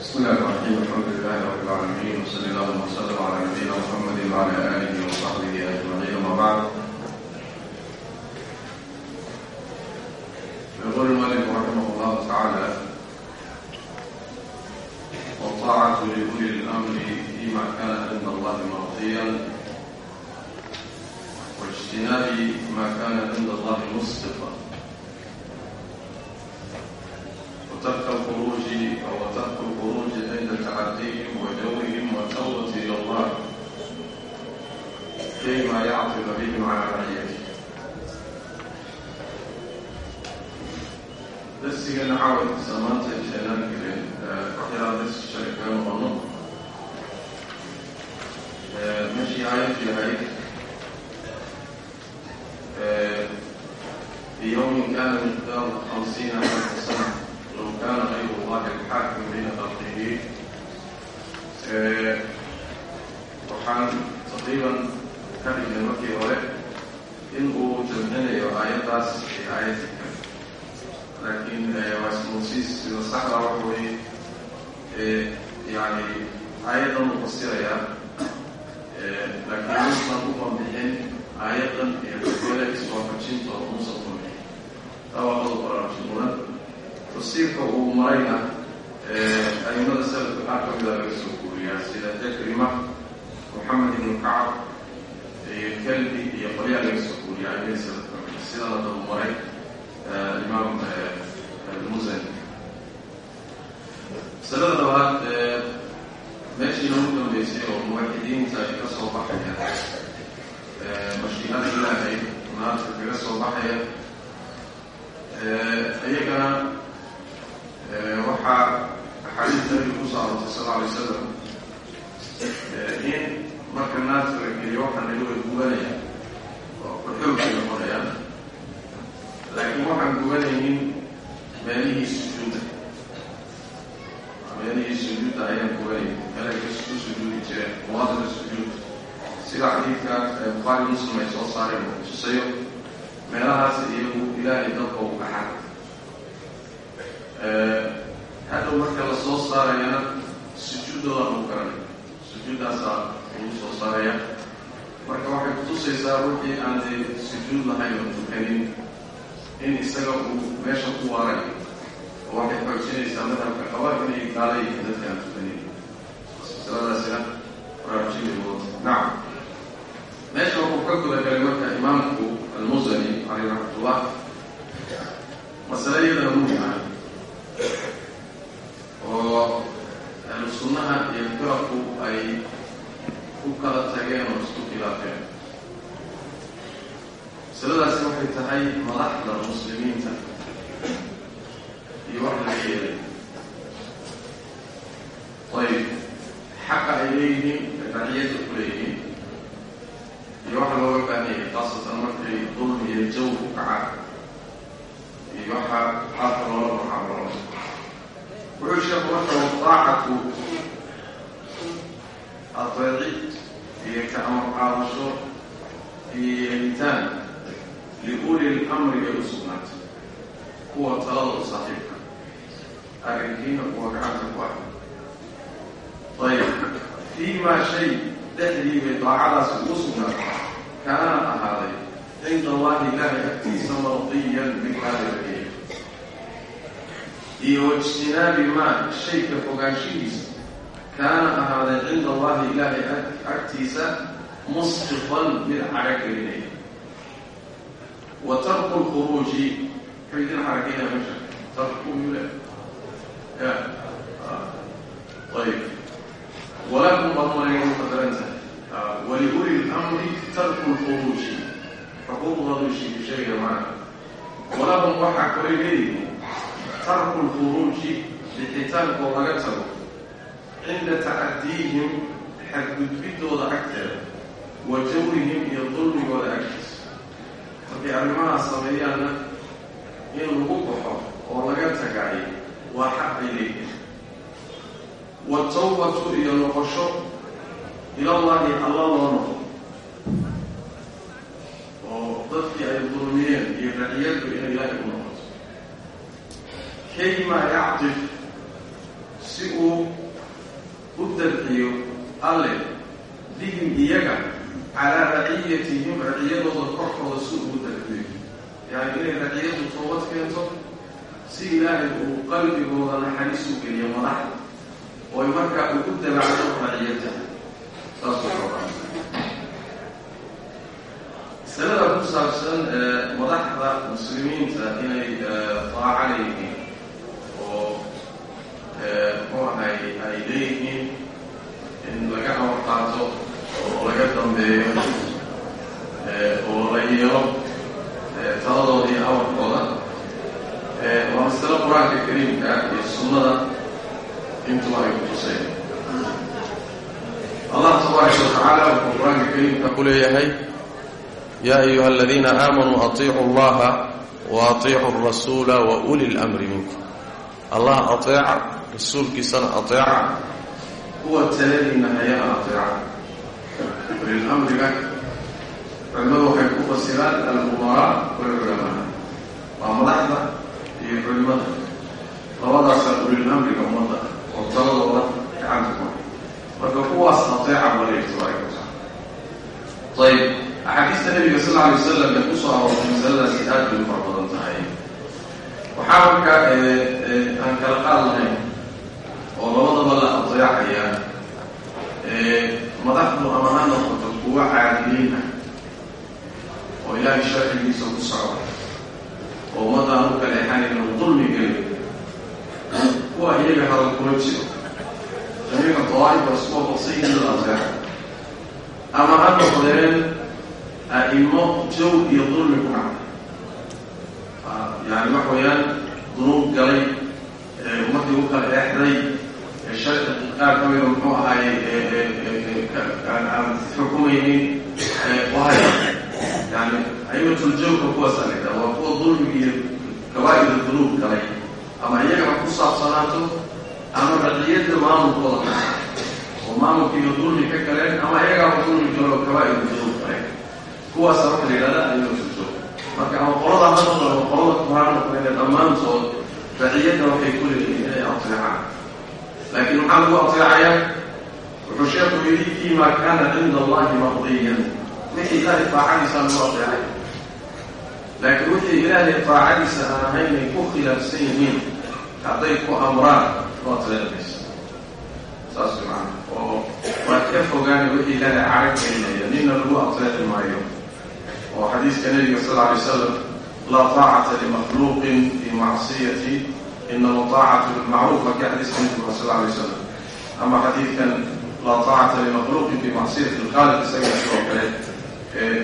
بسم الله الرحمن الرحيم الحمد لله رب العالمين وصلى الله وسلم على نبينا محمد وعلى اله وصحبه اجمعين وما بعد يقول المؤلف رحمه الله تعالى والطاعة لأولي الأمر فيما كان عند الله مرضيا واجتناب ما كان عند الله مسقطا وترك الخروج أو وترك الخروج عند تعديهم وجوهم والتوبة إلى الله فيما يعطف بهم على معيته درسيga caawd samaanta sheenaan gelin waxyaala dars sheekay noqono meshii aayadku yahay biyowmin kana miqdaaru hamsiina alfa sana سنة لو كان غير الله الحاكم بين خلقه waxaan taqriiban ka dhignay markii hore in uu jamcinayo aayaddaas iyo aayadka kale laakiin waa ismuusiis sida saxda waxa weeye yani aayaddan uu fasirayaa laakiin uusan u banbixin aayaddan iyo kale iswaafajintooda uusan banbixin taa waa qodob baraarujin mudan tafsiirka uu marayna aimada salafka qaar ka mida laga soo guuriyaa sida jakrima moxamed ibnu kacab iyo kalbi iyo qolyaa laga soo guuriyaa aimada salafka sidana daba maray imaam almusani masalada labaad meeshiina ugu dambeysay oo muwaxidiinta ay ka soo baxaya mashiinada ilaahay naarta kaga soo baxaya iyagana waxaa axaadiis nabiga ku soo arortay sal alay slam in marka naarta la geliyo waxaa naga way gubanaya oo kuxoogay noqonayaan laakiin waxaan gubanaynin meelihii sujuuda meelihii sujuudda ayaan gubanaynin meelahay ku sujuudi jireen muwaadinka sujuud sida xadiidka bukhaari muslim ay soo saareen uu tusayo meelahaas iyagu ilaahay dadka u gaxan hadhow marka la soo saarayana sujuuddooda lagu garanay sujuuddaasaa lagu soo saaraya marka waxay kutusaysaa wixii aan dee sujuud lahayn oo tukanin in isaga uu meesha ku waaray oo waxay xoojinaysaa madhabka qaba inay gaala yihiin dadka aan tukanin masaladaasina baraarujinayoo nacam meesha wuxuu ka guda galay marka imaamku almusani caleyh raxmatullah masale iyadana muhima oo ahlu sunnaha iyo firaqu ay ku kala tageen oo isku khilaafeen masaladaasi waxay tahay madaxda muslimiinta iyo wax laga yeelay ayb xaqa ay leeyihiin raciyadda ku leeyihiin iyo waxa looga baahanyay khaasatan markay dulmi iyo jaw ku kacaan iyo waxa xaalka loola muxaamalo wuxuu sheeku marka wadaacatu adeecid iyo ka amar qaadasho iyo yeelitaan liuli lamri ayb fii maa shay dhexdii bay daacadaas ugu sugnaatay kaana ahaaday cinda allahi ilaahay agtiisa mardiyan mid raalilageeya iyo waijtinaabi maa shayka fogaanshihiisa kaana ahaaday cinda allahi ilaahay agtiisa musqifan mid caragelinaya wa tarku lkhuruuji muxuu idin xarageynaya meesha tarku yule ya ayb walakum badmanaga muqadaranta waliuli lamri tarku lkhuruuji xuquuqdoodu sheegaya macana walahum waxaa kalay leeyihiin tarku lkhuruuji bixitaankoo laga tago cinda tacadiihim xadgudbidooda agteeda wa jawrihim iyo dulmigooda agtiisa markay arrimahaas sameeyaanna in lagu baxo oo laga tagaayo waa xaq ay leeyihiin watawbatu iyo noqosho ilallahi alla loo noqo oo dadkii ay dulmiyeen iyo raciyaddu inay ilaahay u noqoto kayma yactif si uu u dabciyo alle bihim iyaga calaa raciyatihim raciyadooda korkooda si uu u dabciyo yani inay raciyadu toobad keento si ilaahay uu qalbigooda naxariis u madaxda ooy markaa ugu dabacdo raciyata saas masalada ku saabsan madaxda muslimiinta inay daaca leeyihiin oo muxuu ay leeyihiin in laga amar qaato oo laga dambeeyo oo la yeelo taladooda iyo amarkooda waa masalo qur'aanka kariimka iyo sunnada tuseen allah tabaaraka watacaala wuxuu qur'aanka kariimka ku leeyahay ya ayuha aladiina aamanuu atiicu allaha wa atiicu rasuula wa uli lmri minkum allah ateeca rasuulkiisana ateeca kuwa taladiina hayana ateeca ulilamriga culimadu waxay ku fasiraan alumaraa walculamaa waa madaxda iyo culimada labadaasaa ulilamriga ummadda oo taladooda gacanta ku marka kuwaas ateeca baleegto ayb axaadiista nabiga sal alay wasalam ee ku soo aroortay masaladaasi aad bay u fara badan tahay. Waxaa marka aan kala qaad oo labadaba la madaxdu ama kuwa caadiliin ah oo ilaahay sharcigiisa ku socda oo ummadaan u kaleexanayna u dulmi kuwa iyaga hadal kuma jiro jamiica dawaa'iba isku waafaqsan in la adeeco ama ha noqdeen a'imo jow iyo dulmi ku dhacday yani waxa weeyaan dunuub galay ummaddii u kala eexday sharci qaar ka mida muxuu ahaay aan xukumaynin wahay yani a'imatuljoogka kuwaasa la yidhaha waa kuwa dulmiga iyo kabaa'ir dunuub galay ama iyagana ku saabsanaato ama raqiyadda maamulkooda oo maamulka iyo dulmi ka galeen ama iyagaaba dulmi galo kabaa'ir dunuub galeen kuwaasa waxa la yidhahda a'imatuljoog marka ama qolada ha noqdo ama qolada kuraa noqdeen dhammaantood raciyadda waxay ku leeyihiin inay ateecaan laakiin maxaa lagu ateecayaa wuxuu sheekhu yidhi fima kaana cinda allahi maqdiyan. Wixii ilaahay taacadiisa lagu ateecay laakiin wixii ilaahay taacadiisa aan ahaynay ku khilaafsan yihiin hadday ku amraan ku ateecmaysa saas macana oo waa ka fogaana wixii ilaahay carag gelinaya nina lagu ateeci maayo. Oo xadiiska nabiga sal alay slam laa taacata limakhluuqin fii macsiyati inama taacatu bilmacruuf waa kii xadiiska nabiga sal alay slam ama xadiidkan laa taacata limakhluuqin fii macsiyati. Lkhaaliq isaga sidoo kale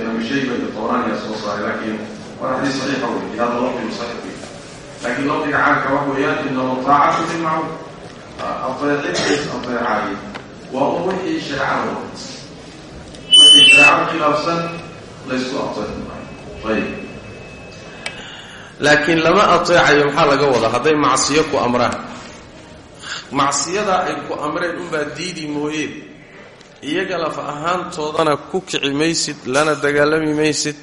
abi shayba iyo tobraaniya soo saaray laakiin waana xadiis saxiixa wey hada lafdigu saxiix laakiin lafdiga caanka wax weeyaan inama taacatu bilmacruuf ateecidiis ateecaaye waa un wixii shareecada wixii shareecada khilaafsan laysku ateeci maayo ayib laakiin lama ateecayo maxaa laga wadaa hadday macsiyo ku amraan. Macsiyadaa ay ku amreen unbaa diidi mooyee iyaga laf ahaantoodana ku kici maysid lana dagaalami maysid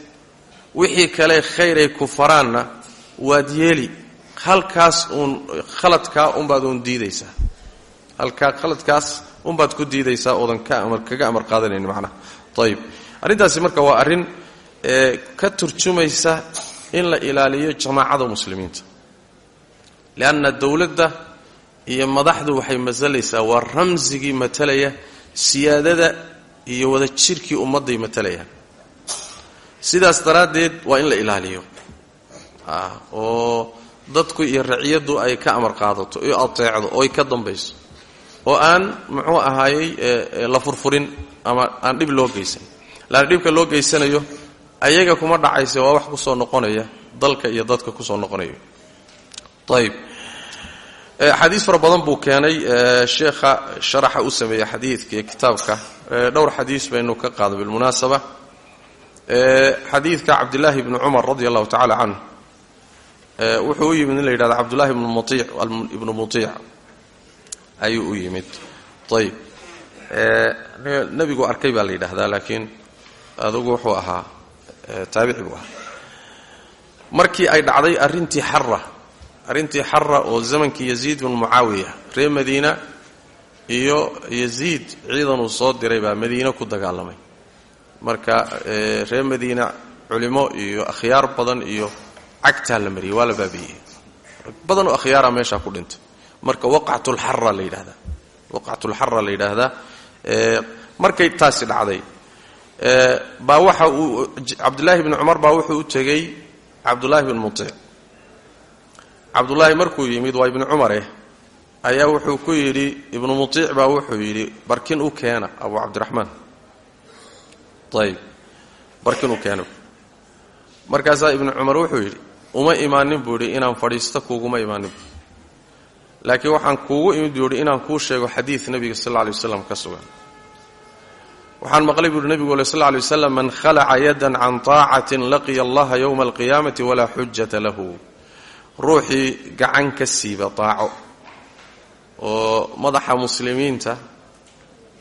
wixii kale khayr ay ku faraanna waad yeeli halkaas uun khaladkaa unbaad uun diidaysaa halkaa khaladkaas unbaad ku diidaysaa oodan kaga amar qaadanayn macnaha. Ayib arrintaasi marka waa arrin ka turjumaysa in la ilaaliyo jamaacada muslimiinta. Leanna dowladda iyo madaxdu waxay masalaysaa waa ramsigii matalaya siyaadada iyo wada jirkii ummadday matalayaan sidaas daraaddeed waa in la ilaaliyo. Oo dadku iyo raciyaddu ay ka amar qaadato iyo ateecdo oo ay ka dambayso. Oo aan muxuu ahaayey la furfurin ama aan dhib loo geysan. Laanna dhibka loo geysanayo ayaga kuma dhacayse waa wax ku soo noqonaya dalka iyo dadka ku soo noqonayo. Ayib xadiis fara badan buu keenay sheekha sharaxa u sameeyey xadiidka iyo kitaabka. Dhowr xadiis baynu ka qaada bilmunaasaba xadiidka cabdillaahi bni cumar radi allahu tacala canhu wuxuu u yimid in la yidhahdo cabdullahi ibnu muiic ayuu u yimid. Ayib nebigu arkay baa la yidhaahdaa laakiin adugu wuxuu ahaa taabici buu markii ay dhacday arrintii xara arrintii xara oo zamankii yaziid bin mucaawiya reer madiina iyo yaziid ciidan uu soo diray baa madiine ku dagaalamay marka reer madiina culimo iyo akhyaar badan iyo cagtaa la mariyey waa la badan oo akhyaara meeshaa ku dhintay. Marka waqcatulxara la yidhahdaa waqcatulxara la yidhaahdaa. Markay taasi dhacday baa waxa uu cabdullaahi bni cumar baa wuxuu u tegey cabdullaahi bin mutic cabdullaahi markuu yimid waa ibni cumareh ayaa wuxuu ku yidhi ibnu mutic baa wuxuu yidhi barkin u keena abu cabdiraxmaan ayib barkin u keena markaasaa ibnu cumar wuxuu yidhi uma imaanin buu yidhi inaan fadhiisto kuuguma imaanin. Bu laakiin waxaan kuugu imid buu yidhi inaan kuu sheego xadiid nebiga sal alla lay waslam ka sugan. Waxaan maqlay buuhi nebigu le sl lla lay waslam man khalaca yadan can taacatin laqiya allaha yowma alqiyaamati walaa xujata lahu. Ruuxii gacan ka siiba oo madaxa muslimiinta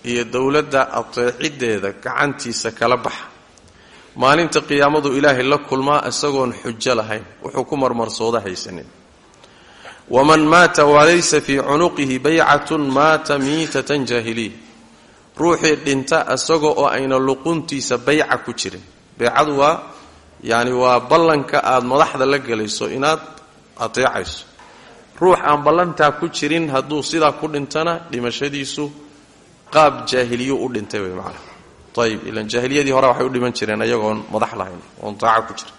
iyo dowladda ateeciddeeda gacantiisa kala baxa. Maalinta qiyaamadu ilaahay la kulmaa isagoon xujo lahayn wuxuu ku marmarsooda haysanin. Waman maata walaysa fii cunuqihi baycatun maata miitatan jaahiliya ruuxii dhinta isaga oo ayna luquntiisa bayca ku jirin. Baycadu waa yani waa ballanka aad madaxda la gelayso inaad ateecayso. Ruux aan ballantaa ku jirin hadduu sidaa ku dhintana dhimashadiisu qaab jaahiliyu u dhintay way macnaha ayib ilan jaahiliyadii hore waxay u dhiman jireen ayagoon madax lahayn oon taaca ku jira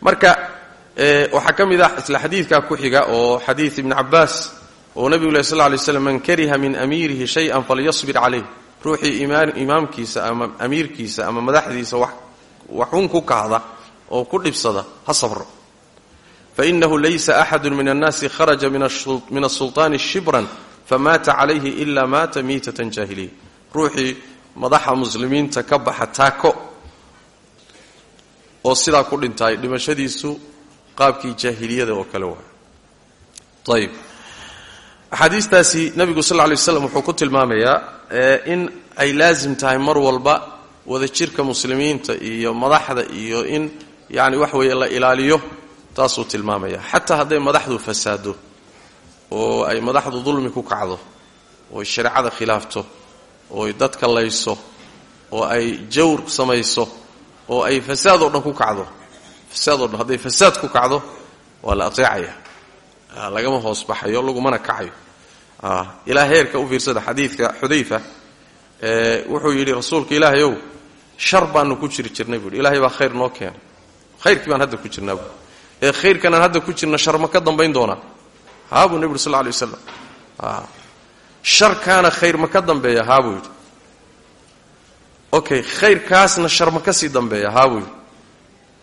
marka waxaa ka mid ah isla xadiidkaa ku xiga oo xadiid ibni cabaas oo nebigu leh sl lay slam man kariha min amiirihi shay-an falyasbir calayh. Ruuxii imaamkiisa ama amiirkiisa ama madaxdiisa waxun ku kahda oo ku dhibsada ha sabro. Fainahu laysa axadu min annaasi kharaja min asulطaani shibran famaata calayhi ila maata miitatan jaahiliya ruuxii madaxa muslimiinta ka baxa taako oo sidaa ku dhintaay dhimashadiisu qaabkii jaahiliyada oo kale waa ayb axaadiistaasi nebigu sal lla lay waslam wuxuu ku tilmaamayaa in ay laasim tahay mar walba wadajirka muslimiinta iyo madaxda iyo in yani wax weeye la ilaaliyo taasuu tilmaamaya xataa hadday madaxdu fasaado oo ay madaxdu dulmi ku kacdo ooy shareecada khilaafto ooy dadka layso oo ay jawr samayso oo ay fasaad oo dhan ku kacdo. Fasaad o dhan fasaad ku kacdo waa la ateecaya. Lagama hoos baxayo lagumana kacayo. Ilaa heerka u fiirsada xadiidka xudayfa wuxuu yidhi rasuulka ilaahay ow shar baanu ku jiri jirnay buuhi ilahay baa khayr noo keenay. Khayrkii baan hadda ku jirnaa buui ee khayrkan aan hadda ku jirna shar ka dambayn doonaa haabuu nebi uri sal lay waslam sharkaana khayr ma ka dambeeya haabuu yidhi. Okay khayrkaasna shar ma ka sii dambeeya haabuu yidhi.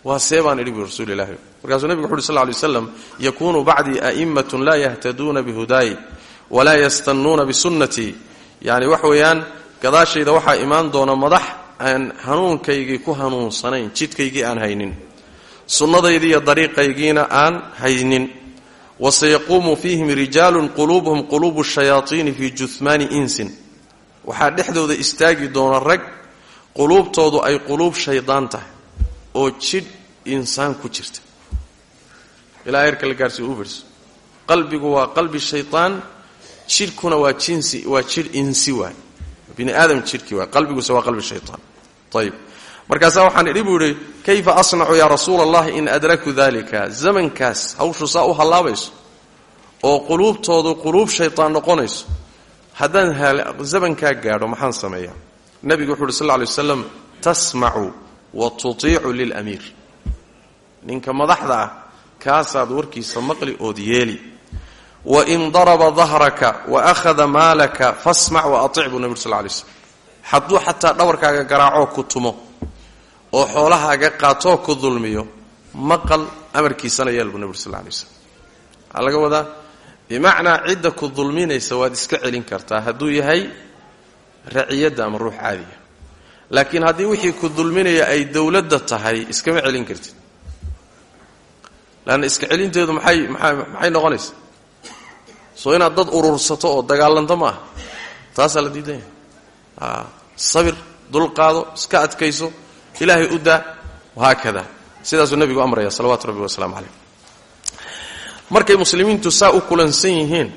Waa see baan idhi bui rasuul ilahi markaasuu nebigu wuxu uhi sl lay waslam yakuunu bacdii a'immatun laa yahtaduuna bihudaayi walaa yastannuuna bisunnatii yani wax weeyaan gadaashayda waxaa imaan doona madax aan hanuunkaygii ku hanuunsanayn jidkaygii aan haynin. Sunnadaydii iyo dariiqaygiina aan haynin wasayaquumu fiihim rijaalun quluubuhum quluubu shayaaiini fii juhmaani insin waxaa dhexdooda istaagi doona rag quluubtoodu ay quluub shaydaan tahay oo jidh insaan ku jirta ilaa heerka la gaarsiiy u fiirso qalbigu waa qalbi shaytaan jidhkuna waa jinsi waa jidh insi waay bini aadam jidhkii waay qalbiguse waa qalbi shaytaan markaasaa waxaan idhi buu idhi kayfa asnacu yaa rasuula allahi in adraku dalika zamankaas hawshu saa u hallaabayso oo quluubtoodu quluub shaytaan noqonayso. Haddaan zamankaa gaadho maxaan sameeyaa? Nebigu wuxu uhi sal lay waslam tasmacu wa tutiicu lilamiir ninka madaxda ah kaasaad warkiisa maqli ood yeeli. Wain daraba dahraka wa akhada maalaka fasmac wa atic buu nebi ur sal lay slm hadduu xataa dhawarkaaga garaacoo ku tumo oo xoolahaaga qaatoo ku dulmiyo maqal amarkiisana yeel buu nebi ur sal lay slm waxaa laga wadaa bimacnaa cidda ku dulminaysa waad iska celin kartaa hadduu yahay raciyadda ama ruux caadiya laakiin haddii wixii ku dulminaya ay dowladda tahay iskama celin kartid. Leanna iska celinteedu maxay maxay maxay noqonaysa? Soo inaad dad urursato oo dagaalanto ma aha taasaa la diidan yahay. Sabir dulqaado iska adkayso ilaahay u daa wahaakada sidaasuu nebigu amraya salawaatu rabbi wasalaamu calayh. Markay muslimiintu saa u kulansan yihiin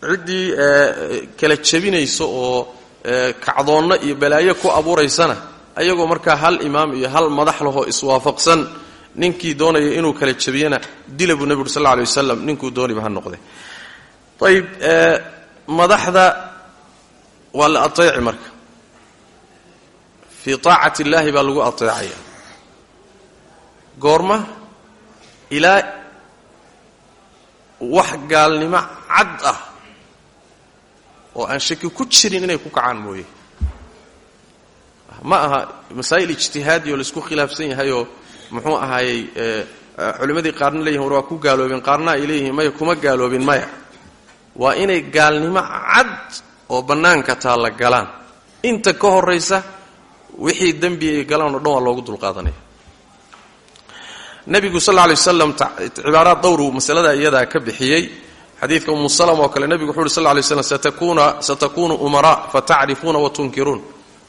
ciddii kala jebinaysa oo kacdoonna iyo balaayo ku abuuraysana ayagoo markaa hal imaam iyo hal madax lahoo iswaafaqsan ninkii doonaya inuu kala jebiyana dila buu nebi uri sal lla alay wasalam ninkuu dooniba ha noqde ayib madaxda waa la ateeci marka fii taacati illaahi baa lagu ateecaya goorma ilaa wax gaalnimo cad ah oo aan shaki ku jirin inay ku kacaan mooye. Ma aha masaa'il ijtihaadi oo la isku khilaafsan yahayoo muxuu ahaayey culimmadii qaarna leeyihiin war waa ku gaaloobeen qaarna ay leeyihiin maya kuma gaaloobin maya. Waa inay gaalnimo cad oo bannaanka taalla galaan. Inta ka horraysa wixii dembi ay galaan oo dhan waa loogu dulqaadanaya. Nebigu sal lla alay wasalam cibaaraad dhowru masalada iyadaa ka bixiyey. Xadiidka umu salama oo kale nebigu wuxu uhi sal lay slam satakunu umaraa fatacrifuuna wa tunkiruun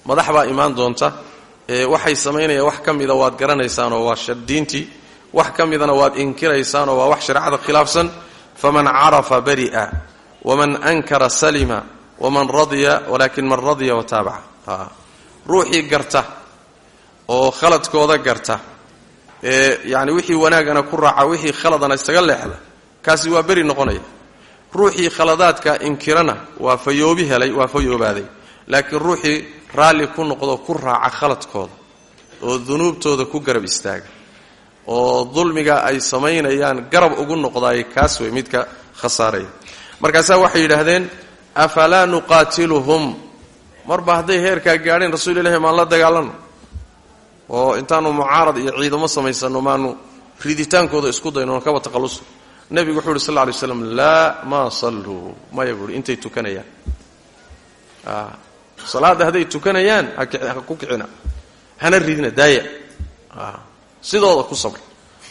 madax baa imaan doonta waxay samaynayaan wax ka mida waad garanaysaanoo waa diintii wax ka midana waad inkiraysaanoo waa wax shareecada khilaafsan. Faman carafa bari'a waman ankara salima waman radiya walakin man radiya wataabaca ruuxii garta oo khaladkooda garta ee yani wixii wanaagana ku raaca wixii khaladana isaga leexda kaasi waa beri noqonaya. Ruuxii khaladaadka inkirana waa fayoobi helay waa fayoobaaday laakiin ruuxii raalli ku noqdo ku raaca khaladkooda oo dunuubtooda ku garab istaaga oo dulmiga ay samaynayaan garab ugu noqdaay kaas wey midka khasaaraya. Markaasaa waxay yidhaahdeen afalaa nuqaatiluhum marba hadday heerkaa gaadheen rasuul ilahi maan la dagaalano oo intaanu mucaarad iyo ciidamo samaysano maanu riditaankooda isku dayno kaba taqaluso nebigu wuxuu uhi sal lla alay slam laa maa salluu. Maya intay tukanayaan. Salaadda hadday tukanayaan ha ku kicina. Hana ridina daaya. Sidooda ku sabra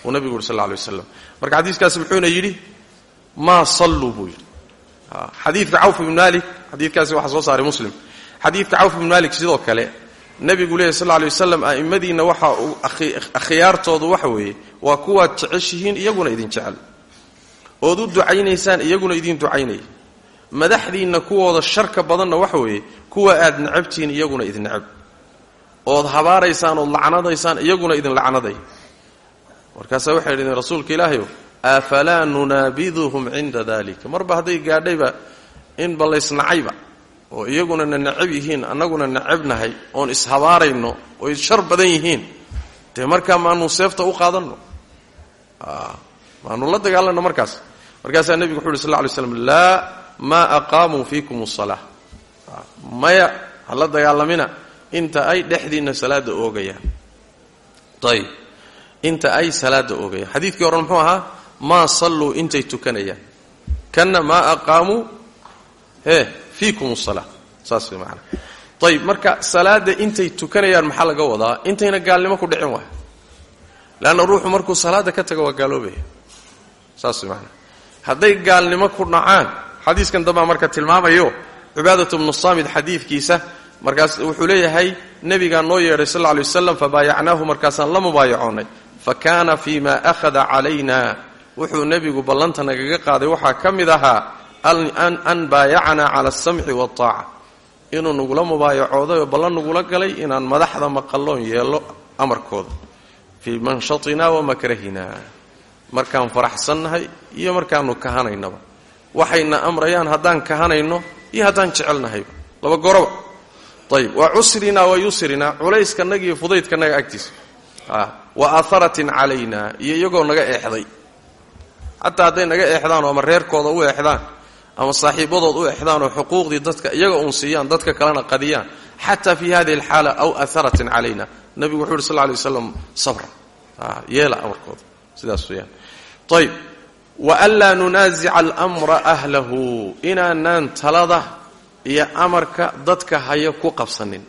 uu nebigu yuri sal lla alay wasalam marka xadiiskaasi muxuuna yidhi maa salluu buu yidhi. Xadiidka cawf ibn malik xadiidkaasi waxaa soo saaray muslim xadiidka cawf ibn malik sidoo kale nebigu leehy sal lla alay wasalam a'immadiinna uu akhyaartoodu waxa weeye waa kuwaad jeceshihiin iyaguna idin jecel. Ood u ducaynaysaan iyaguna idin ducaynaya madaxdiinna kuwooda sharka badanna waxa weeye kuwa aad necabtihiin iyaguna idin necab. Ood habaaraysaan ood lacnadaysaan iyaguna idin lacnaday. Markaasaa waxay idhideen rasuulka ilaahayow afalaa nunaabiduhum cinda dalika marba hadday gaadhayba in ballaysnacayba oo iyaguna na necab yihiin annaguna necabnahay oon ishabaarayno oy shar badan yihiin dee markaa maanu seefta u qaadanno? Maanu la dagaalanno markaas. Markaasaa nebigu wuxu uhi sal lla lay slam laa maa aqaamuu fiikum asalaa maya ha la dagaalamina inta ay dhexdiinna salaada oogayaan. Ayib inta ay salaada oogayaan. Xadiidkii horan muxuu ahaa maa salluu intay tukanayaan. Kanna maa aqaamuu fiikum asalaa saas way maanaa ayib marka salaada intay tukanayaan maxaa laga wadaa? Intayna gaalnimo ku dhicin waay. Leanna ruuxu markuu salaada ka tago waa gaaloobaya saas way maanaa hadday gaalnimo ku dhacaan xadiiskan dambaa marka tilmaamayo cibaadatu bnu saamid xadiidkiisa markaas wuxuu leeyahay nebigaa noo yeedhay sal lla lay wasalam fabaayacnaahu markaasaan la mubaayacoonnay fa kaana fii ma akhada calayna. Wuxuu nebigu ballanta nagaga qaaday waxaa ka mid ahaa an baayacanaa cala alsamci waataaca inuu nagula mubaayacooday oo ballan nagula galay inaan madaxda maqalloon yeello amarkooda. Fii manshatina wa makrahina. Markaan faraxsannahay iyo markaanu kahanaynaba. Waxayna amrayaan haddaan kahanayno iyo haddaan jecelnahayba laba goroba. Ayib wa cusrinaa wa yusrinaa culayskanaga iyo fudaydkanaga agtiisa wa aaharatin calayna. Iyo iyagoo naga eexday. Xataa hadday naga eexdaan oo ama reerkooda eexdaan ama saaxiibadood u exdaan oo xuquuqdii dadka iyaga uun siiyaan dadka kalena qadiyaan xataa fi hadihi alxaala aw aaharatin calayna. Nebigu wuxu uhi sal lay waslam sabra yeela amarkooda. Sidaas weyaan ayb waanlaa nunaasica almra ahlahu inaanaan talada iyo amarka dadka haya ku qabsanin.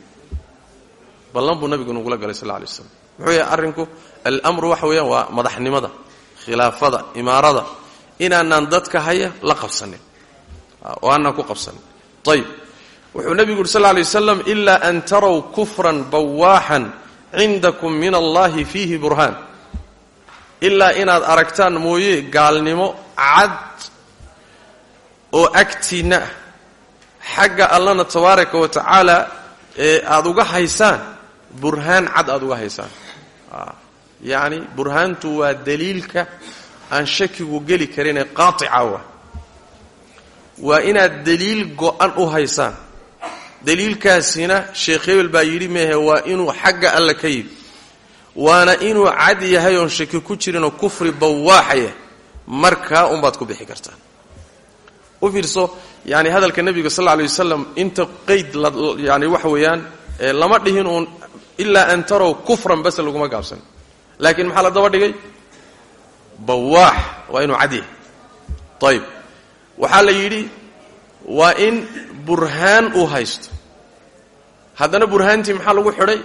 Ballan buu nabigu nagula galay sal lay waslam muxuu yahay arrinku? Almru waxa weeyaan waa madaxnimada khilaafada imaarada. Inaanaan dadka haya la qabsanin oo aanaan ku qabsanin ayib wuxuu nebigu yuri sal lay waslam ilaa an taraw kufran bawaaxan cindakum min allahi fiihi burhaan ilaa inaad aragtaan mooye gaalnimo cad oo agtiinna ah xagga allana tabaaraka wa tacaala ee aada uga haysaan burhaan cad aada uga haysaan. Yacni burhaantu waa daliilka aan shakigu geli karinee qaatica wa waa inaad daliil go-an u haysaan. Daliilkaasina sheekh hebel baa yidhi meehe waa inuu xagga alla ka yimi waana inuu cad yahay oon shaki ku jirinoo kufri bawaaxaya. Markaa unbaad ku bixi kartaan. U fiirso yani hadalka nebiga sal lla alay wasalam inta qeyd yani waxa weeyaan lama dhihin uun ilaa an tarow kufran bas laguma gaabsan. Laakiin maxaa la daba dhigay? Bawaax waa inuu cad yahay. Ayib waxaa la yidhi waa in burhaan uu haysto. Haddana burhaantii maxaa lagu xidhay?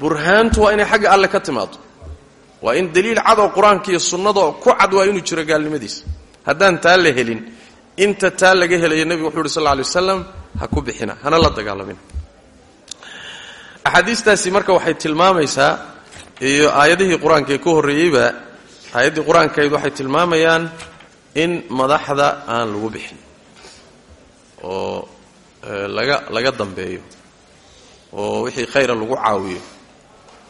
Burhaantu waa inay xagga alle ka timaado waa in daliil cadoo qur'aanka iyo sunnadoo ku cad waa inuu jiro gaalnimadiisa. Haddaan taa la helin inta taa laga helayo nebigu wuxu uhi sal lla lay waslam ha ku bixina hana la dagaalamina. Axaadiistaasi marka waxay tilmaamaysaa iyo aayadihii qur'aanka ee ka horreeyeyba aayaddii qur'aankayd waxay tilmaamayaan in madaxda aan lagu bixin oo eh, laga laga dambeeyo oo wixii khayra lagu caawiyo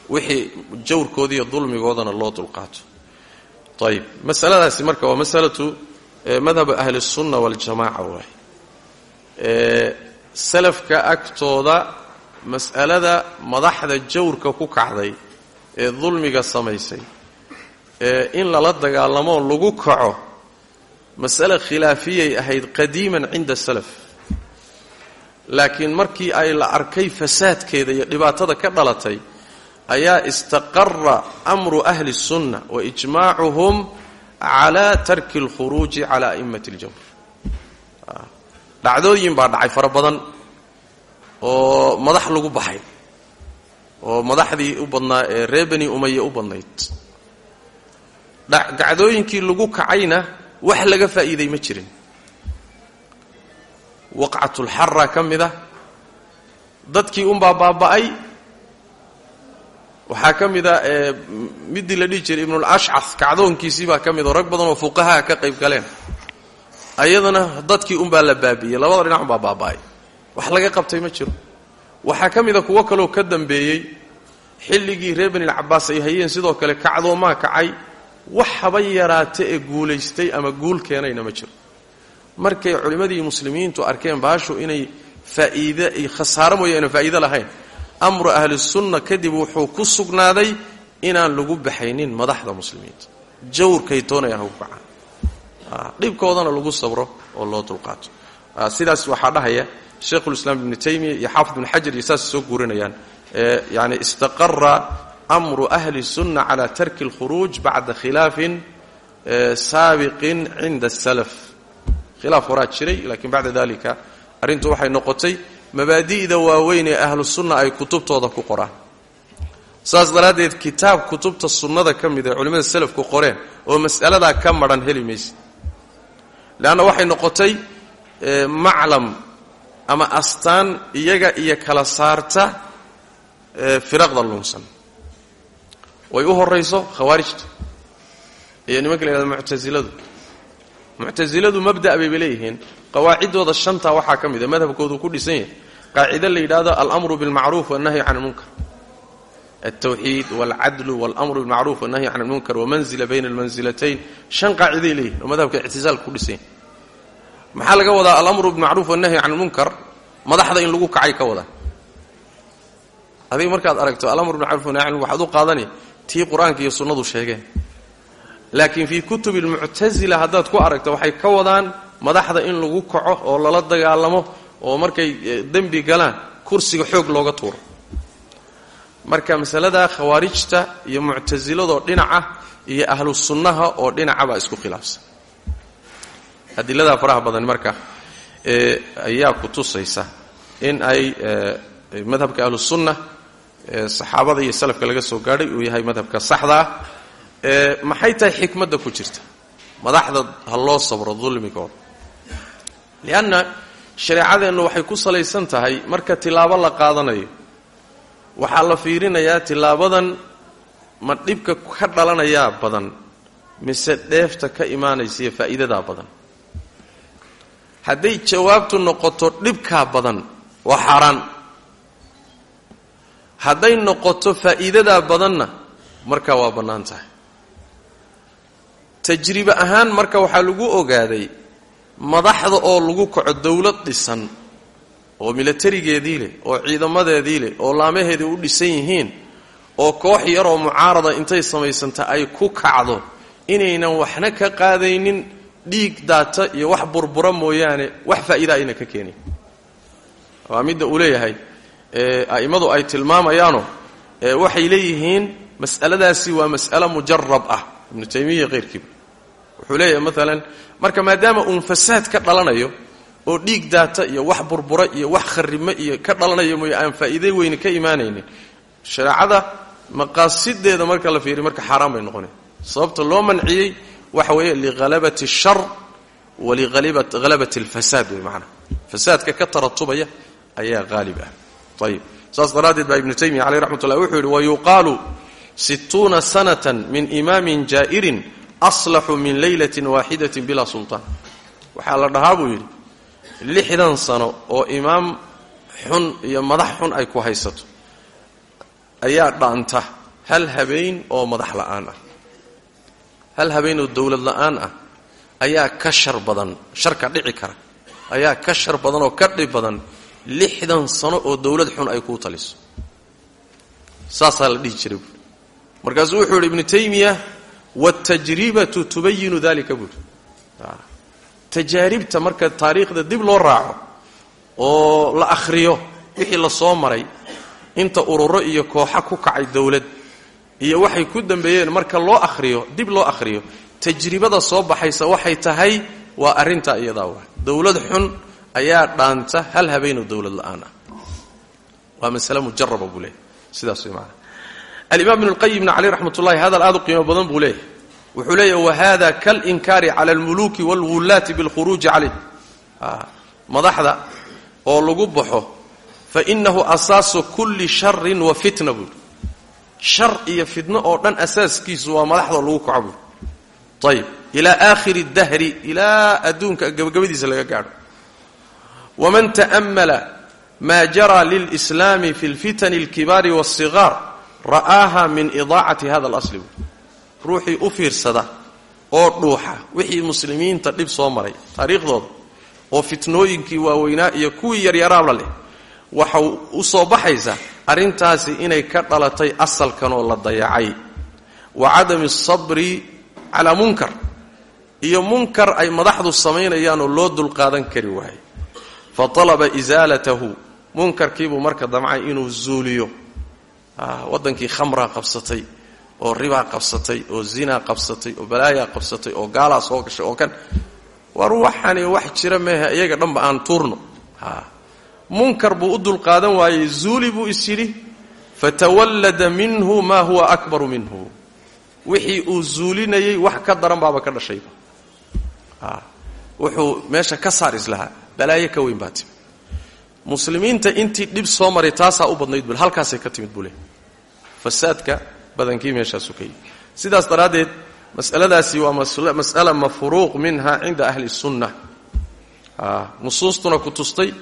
wixii jawrkooda dulmigoodana loo dulqaato. Ayib masaladaasi marka waa masalatu eh, madhaba ahlisunna waljamaaca waay. Eh, salafka agtooda mas'alada madaxda jawrka ku kacday ee dulmiga samaysay ee in lala dagaalamo lagu kaco masale khilaafiyay ahayd qadiiman cinda salaf laakiin markii ay la arkay fasaadkeeda iyo dhibaatada ka dhalatay ayaa istaqara amru ahli الsunna wa ijmaacuhum cala tarki اlkhuruuji cala a'immati اljawr dhacdooyin baa dhacay fara badan oo madax lagu baxay oo madaxdii u badnaa ee reer bani umaya u badnayd dhacdooyinkii lagu kacayna wax laga faa'iiday ma jirin. Waqcatulxara ka mid ah dadkii unbaa baaba'ay waxaa ka mid a midii la dhihi jiray ibnulashcaf kacdoonkiisii baa ka mid oo rag badan oo fuqahaa ka qayb galeen. Ayadana dadkii unbaa la baabi'iyey labada dhinac unbaa baaba'ay. Wax laga qabtay ma jiro. Waxaa ka mid a kuwo kaleoo ka dambeeyey xilligii reer banilcabaas ay hayeen sidoo kale kacdoomaa kacay wax haba yaraata ee guulaystay ama guul keenayna ma jiro. Markay culimmadii muslimiintu arkeen baashu inay faa'iide iyo khasaaro mooye ayna faa'iide lahayn amru ahlisunna kadib wuxuu ku sugnaaday inaan lagu baxaynin madaxda muslimiinta. Jawrkay toonayaan hagu kacaan dhibkoodana lagu sabro oo loo dulqaato. Sidaas waxaa dhahaya shaykhulislaam ibnu taymiya iyo xaafid ibnu xajar iyo saas soo guurinayaan. Yani istaqara amru ahli sunna cala tarki اlkhuruuj bacda khilaafin saabiqin cinda asalaf khilaaf horaa jiray lakiin bacda dalika arrintu waxay noqotay mabaadi'da waaweyn ee ahlu sunna ay kutubtooda ku qoraan saas daraaddeed kitaab kutubta sunnada ka mid ee culimmada selafku qoreen oo mas'aladaa ka madhan heli maysa leanna waxay noqotay maclam ama astaan iyaga iyo kala saarta firaqda lunsan way u horayso khawaarijta. Iyo nimanka la yhahdo muctasiladu mabda' bayba leeyihiin qawaaciddooda shanta waxaa ka mid a madhabkoodu ku dhisan yahay. Qaacide la yidhahdo almru bilmacruuf wannahyu can almunkar altawxiid walcadlu walamru bilmacruuf wannahyu can almunkar wamanzila bayna almansilatayn shan qaaciday leeyihiin madhabka ictisaalka ku dhisan maxaa laga wadaa alamru bilmacruuf wannahyu can almunkar madaxda in lagu kacay ka wadaa adiga markaad aragto alamru bilmacruf wanahy can waxaad u qaadani tii qur'aanka iyo sunnadu sheegeen. Laakiin fii kutubi almuctasila haddaad ku aragto waxay ka wadaan madaxda in lagu kaco oo lala dagaalamo oo markay dembi galaan kursiga xoog looga tuuro. Marka masalada khawaarijta iyo muctasiladoo dhinaca iyo ahlu sunnaha oo dhinacabaa isku khilaafsan. Adiladaa faraha badan marka ayaa ku tusaysa in ay madhabka ahlu sunna saxaabada iyo salafka laga soo gaadhay uu yahay madhabka saxda ah maxay tahay xikmadda ku jirta? Madaxda ha loo sabro dulmigooda lianna shareecadeennu waxay ku salaysan tahay marka tilaabo la qaadanayo. Waxaa la fiirinayaa tilaabadan ma dhibka ka dhalanayaa badan mise dheefta ka imaanaysiiyo faa'iidadaa badan. Hadday jawaabtu noqoto dhibkaa badan waa xaaraan hadday noqoto faa'iidadaa badanna markaa waa bannaan tahay. Tajribe ahaan marka waxaa lagu ogaaday madaxda oo lagu kaco dawlad dhisan oo milatarigeedii leh oo ciidamadeedii leh oo laamaheedii u dhisan yihiin oo koox yaroo mucaarada intay samaysanta ay ku kacdo inaynan waxna ka qaadaynin dhiig daata iyo wax burbura mooyaane wax faa'iida ayna ka keenayn waa midda uu leeyahay a'immadu ay tilmaamayaano waxay leeyihiin mas'aladaasi waa mas'alo mujarab ah. Ibnu taymiya keyrkiiba wuxuu leeyahay maalan marka maadaama uun fasaad ka dhalanayo oo dhiig daata iyo wax burbura iyo wax kharimo iyo ka dhalanayo mooye aan faa'iide weyne ka imaanaynin shareecada maqaasideeda marka la fiiriy marka xaaraan bay noqonaya sababta loo manciyey waxa weeye lihalabati ashar wa lihalabati alfasaad wey macanaa fasaadka ka taratubaya ayaa haalib ah ayib saas daraaddeed baa ibnu taymiya caleyh raxmat ullah wuxuu yidhi wayuqaalu situuna sanatan min imaamin jaa'irin aslaxu min leylatin waaxidatin bilaa sultaan. Waxaa la dhahaa buu yidhi lixdan sano oo imaam xun iyo madax xun ay ku haysato ayaa dhaanta hal habeen oo madax la'aan ah. Hal habeen oo dowlad la'aan ah ayaa ka shar badan sharka dhici kara. Ayaa ka shar badan oo ka dhib badan lixdan sano oo dowlad xun ay kuu taliso. Saasaa la dhihi jiray buuri markaasuu wuxuu yidhi ibnu taymiya waaltajribatu tubayinu dalika buuri tajaaribta marka taariikhda dib loo raaco oo la akhriyo wixii la soo maray inta ururo iyo kooxa ku kacay dowlad iyo waxay ku dambeeyeen marka loo akhriyo dib loo akhriyo tajribada soo baxaysa waxay tahay waa arrintaa iyadaa waa dowlad xun ayaa dhaanta hal habeenoo dowlad la'aan ah. Waa masale mujaraba buu leeyahy sidaas way maanaa alimaam ibnu lqayimna caleyh raxmat ullahi hadal aad u qiimo badan buu leeyahay. Wuxuu leeyahy wahada kalinkaari cala almuluuki waalwullaati bilkhuruuji calayh. Madaxda oo lagu baxo fainahu asaasu kulli sharin wa fitna shar iyo fitno oo dhan asaaskiisu waa madaxda lagu kaco buuri ayib ilaa aakhiri dahri ilaa adduunka gabagabadiisa laga gaadho waman ta'mmala maa jaraa lilslaami fi lfitani alkibaari waasigaar ra'aaha min idaacati hada alasli ruuxii u fiirsada oo dhuuxa wixii muslimiinta dhib soo maray taariikhdooda oo fitnooyinkii waaweynaa iyo kuwii yaryaraabla leh waxa u soo baxaysa arrintaasi inay ka dhalatay asalkan oo la dayacay wa cadami asabri calaa munkar iyo munkar ay madaxdu samaynayaanoo loo dulqaadan kari waaye fa talaba isaalatahu munkarkiibuu marka damcay inuu zuuliyo. Waddankii khamraa qabsatay oo ribaa qabsatay oo zinaa qabsatay oo balaayaa qabsatay oo gaalaa soo gashay oo kan. War wax jira meehe iyaga dhanba aan tuurno. Munkar buu u dulqaadan waayey zuuli buu is yidhi fatawallada minhu maa huwa akbaru minhu. Wixii uu zuulinayey wax ka daran baaba ka dhashayba wuxuu meesha ka saar islahaa balaayo ka weyn baa muslimiinta intii dhib soo maray taasaa u badnayd bul halkaasay ka timid buu leey fasaadka badankii meeshaasu ka sidaas daraaddeed masaladaasi waa mas'ala mafruuq minha cinda ahli sunna nusuustuna ku tustay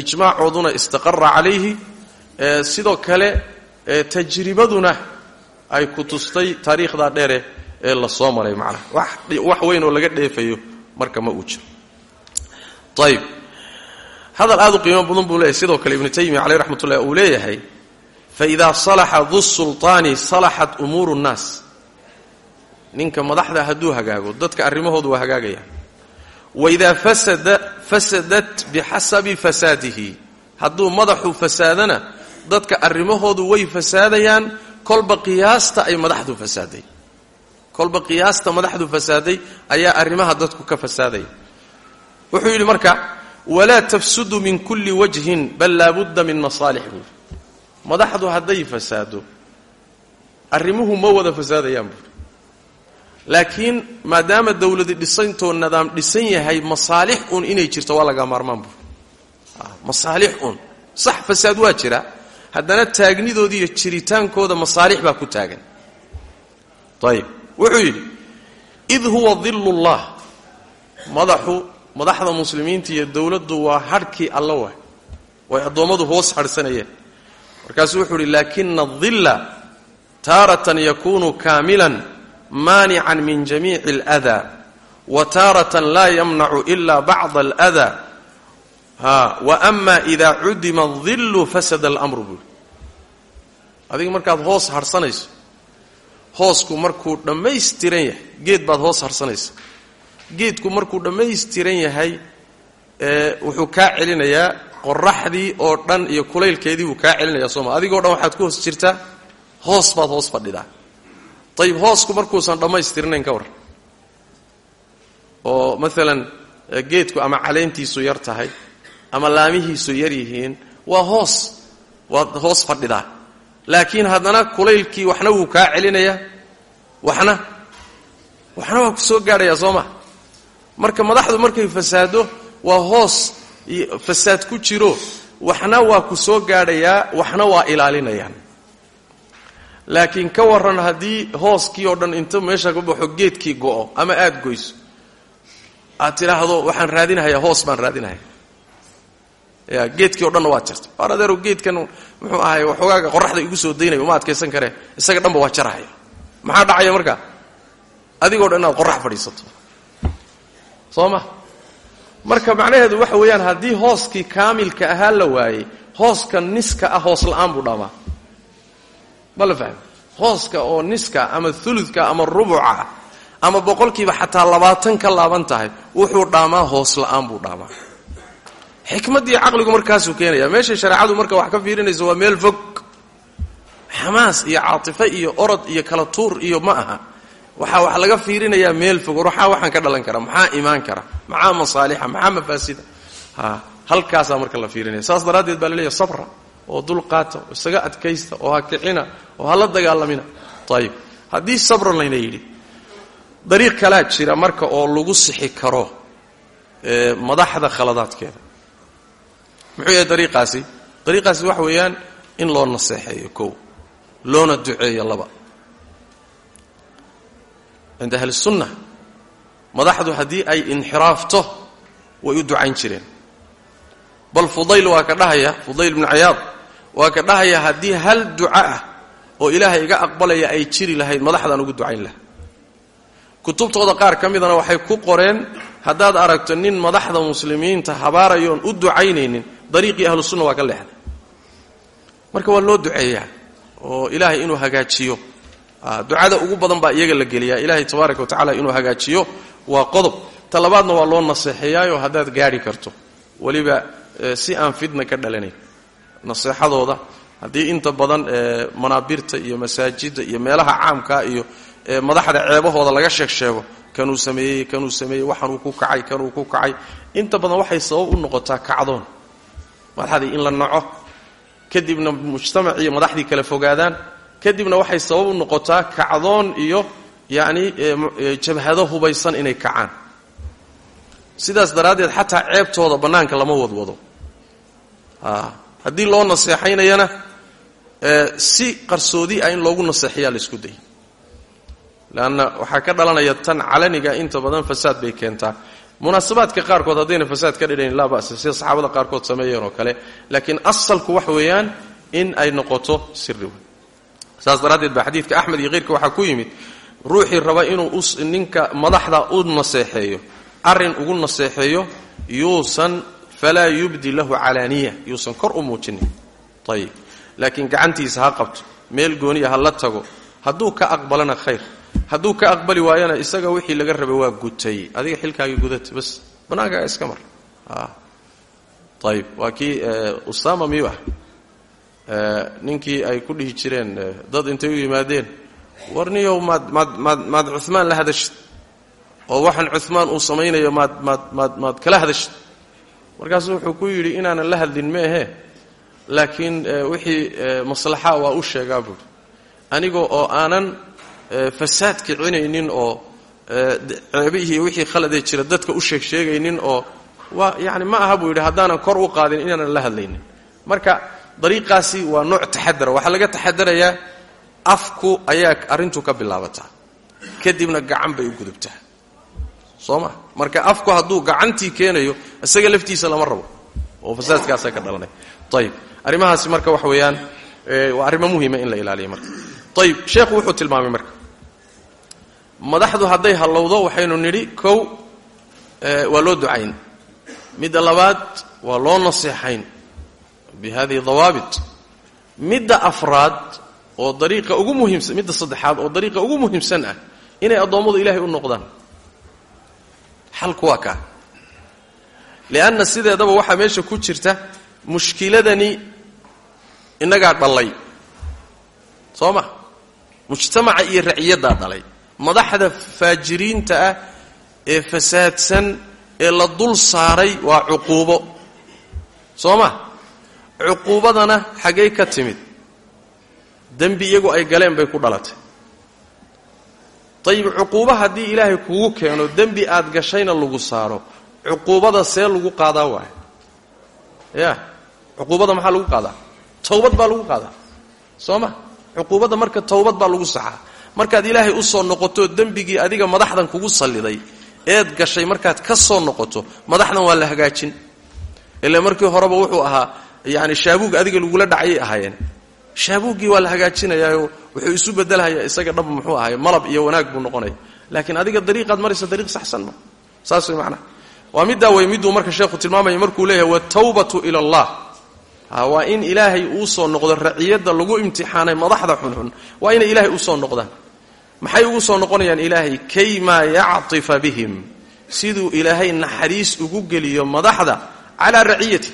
ijmaacooduna istaqara calayhi sidoo kale tajribaduna ay ku tustay taariikhdaa dheere ee la soo maray macnaha. Wax weyn oo laga dheefayo marka ma uu jiro ayib hadal aad u qiimo badan buu leeyahay sidoo kale ibnu taymiya caleyh raxmat ullah uu leeyahay faida salaxa du sulطaani salaxat umuuru nnaas. Ninka madaxda hadduu hagaago dadka arrimahoodu waa hagaagayaan. Waidaa fasada fasadat bixasabi fasaadihi. Hadduu madaxu fasaadana dadka arrimahoodu way fasaadayaan kolba qiyaasta ay madaxdu fasaaday. Kolba qiyaasta madaxdu fasaaday ayaa arrimaha dadku ka fasaadaya wuxuu yidhi marka walaa tafsudu min kulli wajhin bal laabudda min masaalix buuri madaxdu hadday fasaado arrimuhu ma wada fasaadayaan buuri laakiin maadaama dawladi dhisantoo nidaam dhisan yahay masaalix un inay jirto waa laga maarmaan buuri masaalix un. Sax fasaad waa jira. Haddana taagnidoodi iyo jiritaankooda masaalix baa ku taagan. Ayib wuxuu yidhi id huwa dilullah madaxu madaxda muslimiinta iyo dowladdu waa hadhkii alla waay. Way addoommadu hoos hadhsanayeen markaasuu wuxuu yidhi laakina adilla taaratan yakunu kaamilan maanican min jamiici aladaa wa taaratan laa yamnacu ila bacda aladaa wa ama ida cudima adillu fasada alamru. Buuri adiga markaad hoos hadhsanayso hoosku markuu dhammaystiran yahay geed baad hoos hadhsanaysa geedku markuu dhammaystiran yahay wuxuu kaa celinayaa qoraxdii oo dhan iyo kulaylkeedii buu kaa celinaya sooma adigoo dhan waxaad ku hoos jirtaa hoos baad hoos fadhidaa. Ayib hoosku markuusan dhammaystirnayn ka warran oo maalan geedku ama caleentiisu yar tahay ama laamihiisu yar yihiin waa hoos waad hoos fadhidaa. Laakiin haddana kulaylkii waxna wuu kaa celinayaa. Waxna waxna waa ku soo gaadhayaa soo ma marka madaxdu markay fasaado waa hoos fasaad ku jiro. Waxna waa ku soo gaadhayaa waxna waa ilaalinayaan. Laakiin ka warran haddii hooskii oo dhan inta meesha ka baxo geedkii go'o ama aada goyso aad tidhaahdo waxaan raadinahayaa hoos baan raadinahaya ya geedkii o dhanna waad jartay waar adeerow geedkan muxuu ahay waxoogaaga qoraxda igu soo daynaya uma adkaysan karee. Isaga dhanba waa jarahaya maxaa dhacaya markaa adigoo dhan inaad qorax fadhiisato soo ma marka macnaheedu waxa weeyaan haddii hooskii kaamilka ahaa la waayey hooska niska ah hoos la'aan buu dhaamaa ma la fahmi? Hooska oo niska ama uludka ama rubuca ama boqolkiiba xataa labaatan ka laaban tahay wuxuu dhaamaa hoos la'aan buu dhaamaa. Xikmaddii caqligu markaasuu keenaya meeshay shareecadu marka wax ka fiirinayso waa meel fog. Xamaas iyo caatifo iyo orod iyo kala tuur iyo ma aha waxaa wax laga fiirinayaa meel fog waxaa waxaan ka dhalan kara maxaa imaan kara maxaa masaalixa maxaa mafaasida? Ha halkaasaa marka la fiirinaya saas daraaddeed baa la leeyahay sabra oo dulqaata oo isaga adkaysta oo ha kicina oo hala dagaalamina. Ayib haddii sabra layna yidhi dariiq kalaa jira marka oo lagu sixi karo madaxda khaladaadkeeda. Muxuu yahay dariiqaasi? Dariiqaasi waxa weeyaan in loo naseexeeyo kow. Loona duceeyo laba cinda ahli sunna madaxdu haddii ay inxiraafto way u ducayn jireen bal fudayl waa ka dhahaya fudayl bnu cayaad waa ka dhahaya haddii hal duca ah oo ilaahay iga aqbalaya ay jiri lahayd madaxdaan ugu ducayn laha kutubtooda qaar ka midana waxay ku qoreen haddaad aragto nin madaxda muslimiinta habaarayoon u ducaynaynin dariiqii ahlu sunna waa ka leexday marka waa loo duceeyaa oo ilaahay inuu hagaajiyo ducada ugu badan baa iyaga la geliyaa. Ilaahay tabaaraka wa tacala inuu hagaajiyo waa qodob. Ta labaadna waa loo naseexeeyaayo haddaad gaadhi karto. Weliba si aan fidna ka dhalanayn naseexadooda haddii inta badan manaabirta iyo masaajidda iyo meelaha caamkaa iyo madaxda ceebahooda laga sheeg sheego kanuu sameeyey kanuu sameeyey waxanuu ku kacay kanuu ku kacay. Inta badan waxay sabab u noqotaa kacdoon. Madaxdii in la naco kadibna mujtamac iyo madaxdii kala fogaadaan kadibna waxay sabab u noqotaa kacdoon iyo yacni jabhado hubaysan inay kacaan. Sidaas daraaddeed xataa ceebtooda bannaanka lama wadwado. Haddii loo naseexaynayana si qarsoodi ah in loogu naseexayaa la isku dayay leanna waxaa ka dhalanaya tan calaniga inta badan fasaad bay keentaa. Munaasabaadka qaarkood haddayna fasaad ka dhidhayn laa ba'sa sida saxaabada qaarkood sameeyeen oo kale. Laakiin asalku wax weeyaan in ay noqoto siri wey saas daraaddeed baa xadiidka axmed iyo keyrka waxaa ku yimid ruuxii raba inuu ninka madaxda u naseexeeyo arrin ugu naseexeeyo yuusan falaa yubdi lahu calaaniya. Yuusan kor u muujinin. Ayib laakiin gacantiisa ha qabto meel gooniya ha la tago hadduu ka aqbalana khayr. Hadduu ka aqbali waayana isaga wixii laga rabay waa gutay. Adiga xilkaagii gudata bas bannaankaaga iska mar. Ayib waa kii usama miyuu ah ninkii ay ku dhihi jireen dad intay u yimaadeen war niyow maad maad maad cumaan la hadashid. Oo waxaan cumaan uu samaynayo maad maad maad maad kala hadashid. Markaasuu wuxuu ku yidhi inaanan la hadlin meehe laakiin wixii maslaxa waa u sheegaa buuri aniga oo aanan fasaad kicinaynin oo ceebihii wixii khaladee jira dadka u sheeg sheegaynin oo waa yani ma aha buu yidhi haddaanan kor u qaadin inaanan la hadlaynin. Marka dariiqaasi waa nooc taxadara waxaa laga taxadarayaa afku ayaa arrintu ka bilaabataa kadibna gacan bay u gudubtaa soo ma? Marka afku hadduu gacantii keenayo isaga laftiisa lama rabo. Oo fasaadkaasaa ka dhalanay. Ayib arrimahaasi marka waxa weeyaan waa arrimo muhima in la ilaaliyo marka. Ayib sheekhu wuxuu tilmaamay marka. Madaxdu hadday hallowdo waxaynu nidhi kow waa loo ducayn. Midda labaad waa loo naseexayn bi hadihi dawaabit midda afraad oo dariiqa ugu muhiimsan midda saddexaad oo dariiqa ugu muhiimsan ah inay addoommadu ilaahay u noqdaan xalku waa kaa lianna sideedaba waxaa meesha ku jirta mushkiladani innagaa dhallay soo ma mujtamaca iyo raciyaddaa dhalay madaxda faajiriinta ah ee fasaadsan ee la dul saaray waa cuquubo soo ma cuquubadana xaggay ka timid. Dembi iyagu ay galeen bay ku dhalatay. Dayib cuquubo haddii ilaahay kugu keeno dembi aad gashayna lagu saaro. Cuquubada see lagu qaadaa waay ya cuquubada maxaa lagu qaadaa? Towbad baa lagu qaadaa. Soo ma? Cuquubadda marka towbad baa lagu saxaa. Markaad ilaahay u soo noqoto dembigii adiga madaxdan kugu salliday eed gashay markaad ka soo noqoto madaxdan waa la hagaajin. Ila markii horeba wuxuu ahaa yani shaabuug adiga lagula dhacayay ahaayeen. Shaabuuggii waa la hagaajinayaayo wuxuu isu bedelhayaa isaga dhab muxuu ahaay malab iyo wanaag buu noqonaya laakiin adiga dariiqaad maraysa dariiq saxsan ma. Saas way macnaha waa middaa way miduu marka sheekhu tilmaamaya markuu leeyahay watawbatu ila allah. Waa in ilaahay uu soo noqdo raciyadda lagu imtixaanay madaxda xunxun. Waa inay ilaahay u soo noqdaan. Maxay ugu soo noqonayaan ilaahay? Kaymaa yactifa bihim. Siduu ilaahay naxariis ugu geliyo madaxda calaa raciyati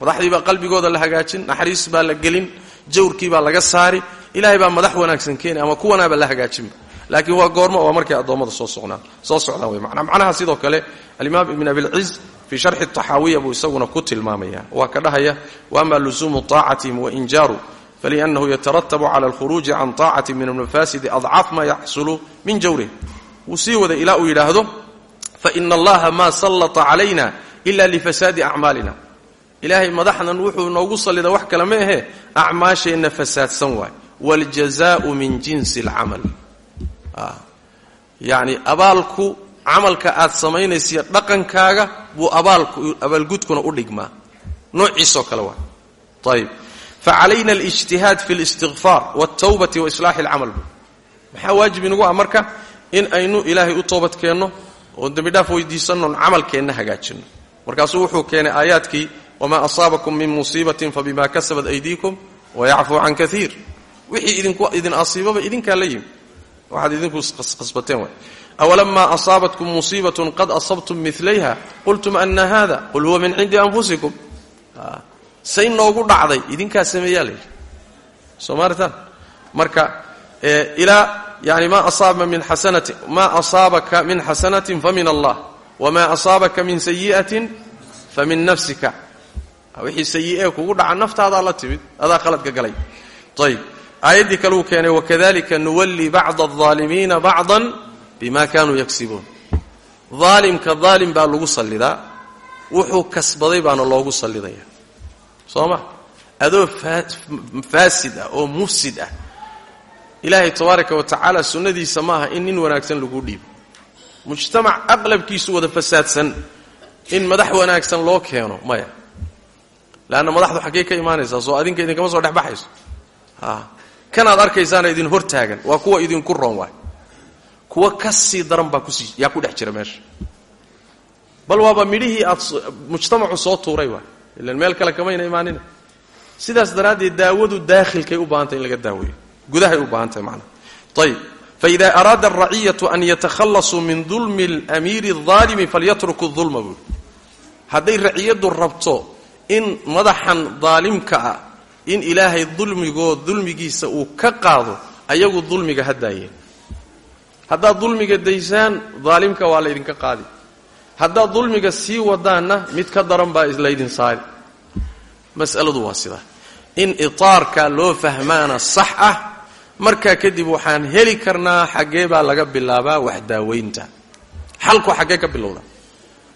madaxdii baa qalbigooda la hagaajin naxariis baa la gelin jawrkii baa laga saari ilaahay baa madax wanaagsan keeni ama kuwanaaba la hagaajinba laakiin waa goormo waa markay addoommada soo socdaan soo socdaan wey manaa macnaha sidoo kale alimaam ibn abilciz fii sharxi taxaawiya buu isaguna ku tilmaamaya. Waa ka dhahaya waama luzuumu taacatihim wainjaaru faliannahu yataratabu cala alkhuruuji can taacati min almafaasidi adcaf ma yaxsulu min jawrih wuu sii wada ilaa uu yidhaahdo faina allaha ma sallata calayna ila lifasaadi acmaalina ilaahay madaxdan wuxuu noogu sallida wax kale ma ahee acmaasheenna fasaadsan waay. Waaljazaau min jinsi alcamal yacni abaalku camalka aad samaynaysiyo dhaqankaaga buu abaalku abaalgudkuna u dhigmaa. Noociisoo kale waay. Ayib facalayna alijtihaad fi اlistikfaar wاltawbati waislaaxi alcamal. Maxaa waajib inugu ah marka? In aynu ilaahay u toobad keenno oo dembidhaaf weydiisannoon camalkeenna hagaajinno. Markaasuu wuxuu keenay aayaadkii wma asaabakum min musiibatin fabima kasabat aydiikum wayacfuu can kaiir wixii idin asiibaba idinkaa la yimi waxaad idinku qasbateen waay awalamaa asaabatkum musiibatun qad asabtum milayha qultum ana hada qul huwa min cindi anfusikum say noogu dhacday idinkaa sameeyaa layidhi soo maaritaan marka ilaa yani ma asaaba min xasanati ma asaabaka min xasanatin famin allah wma asaabaka min sayi'atin famin nafsika wixii sayi'ee kugu dhaca naftaadaa la timid adaa khaladka galay. Ayib aayaddii kaleu keenay wakadalika nuwalli bacda aldaalimiina bacdan bima kanuu yagsibuun daalimka daalim baa lagu sallidaa wuxuu kasbaday baana loogu sallidaya. Soo ma? Adoo faasid ah oo mufsid ah. Ilaahay tabaaraka wa tacaala sunnadiisa maaha in nin wanaagsan lagu dhiibo. Mujtamac aqlabkiisu wada fasaadsan. In madax wanaagsan loo keeno maya leanna madaxdu xaggey ka imaanaysaa soo adinka idinkama soo dhexbaxayso kanaad arkaysaana idin hor waa kuwa idinku roon waay kuwa ka sii daran baa ku sii yaa ku dhex jira meesha bal waaba midhihii aad mujtamacu soo tuuray waay ilan meel kale kamayna imaanina sidaas daraaddeed daawadu daakhilkay u baahantay in laga daaweeyo gudahay u baahan tahay macnaha ayib faida araada alraciyatu an yatakhallasuu min dulmi alamiiri aldaalimi falyatruku dulma buuri hadday raciyaddu rabto in madaxan daalimka ah in ilaahay dulmigoo dulmigiisa uu ka qaado ayagu dulmiga ha daayeen. Haddaad dulmiga daysaan daalimka waa laydinka qaadi. Haddaad dulmiga sii wadaanna mid ka daran baa laydin saari. Mas'aladu waa sidaa in itaarka loo fahmaana sax ah markaa kadib waxaan heli karnaa xaggee baa laga bilaabaa wax daaweynta xalku xaggee ka bilowda.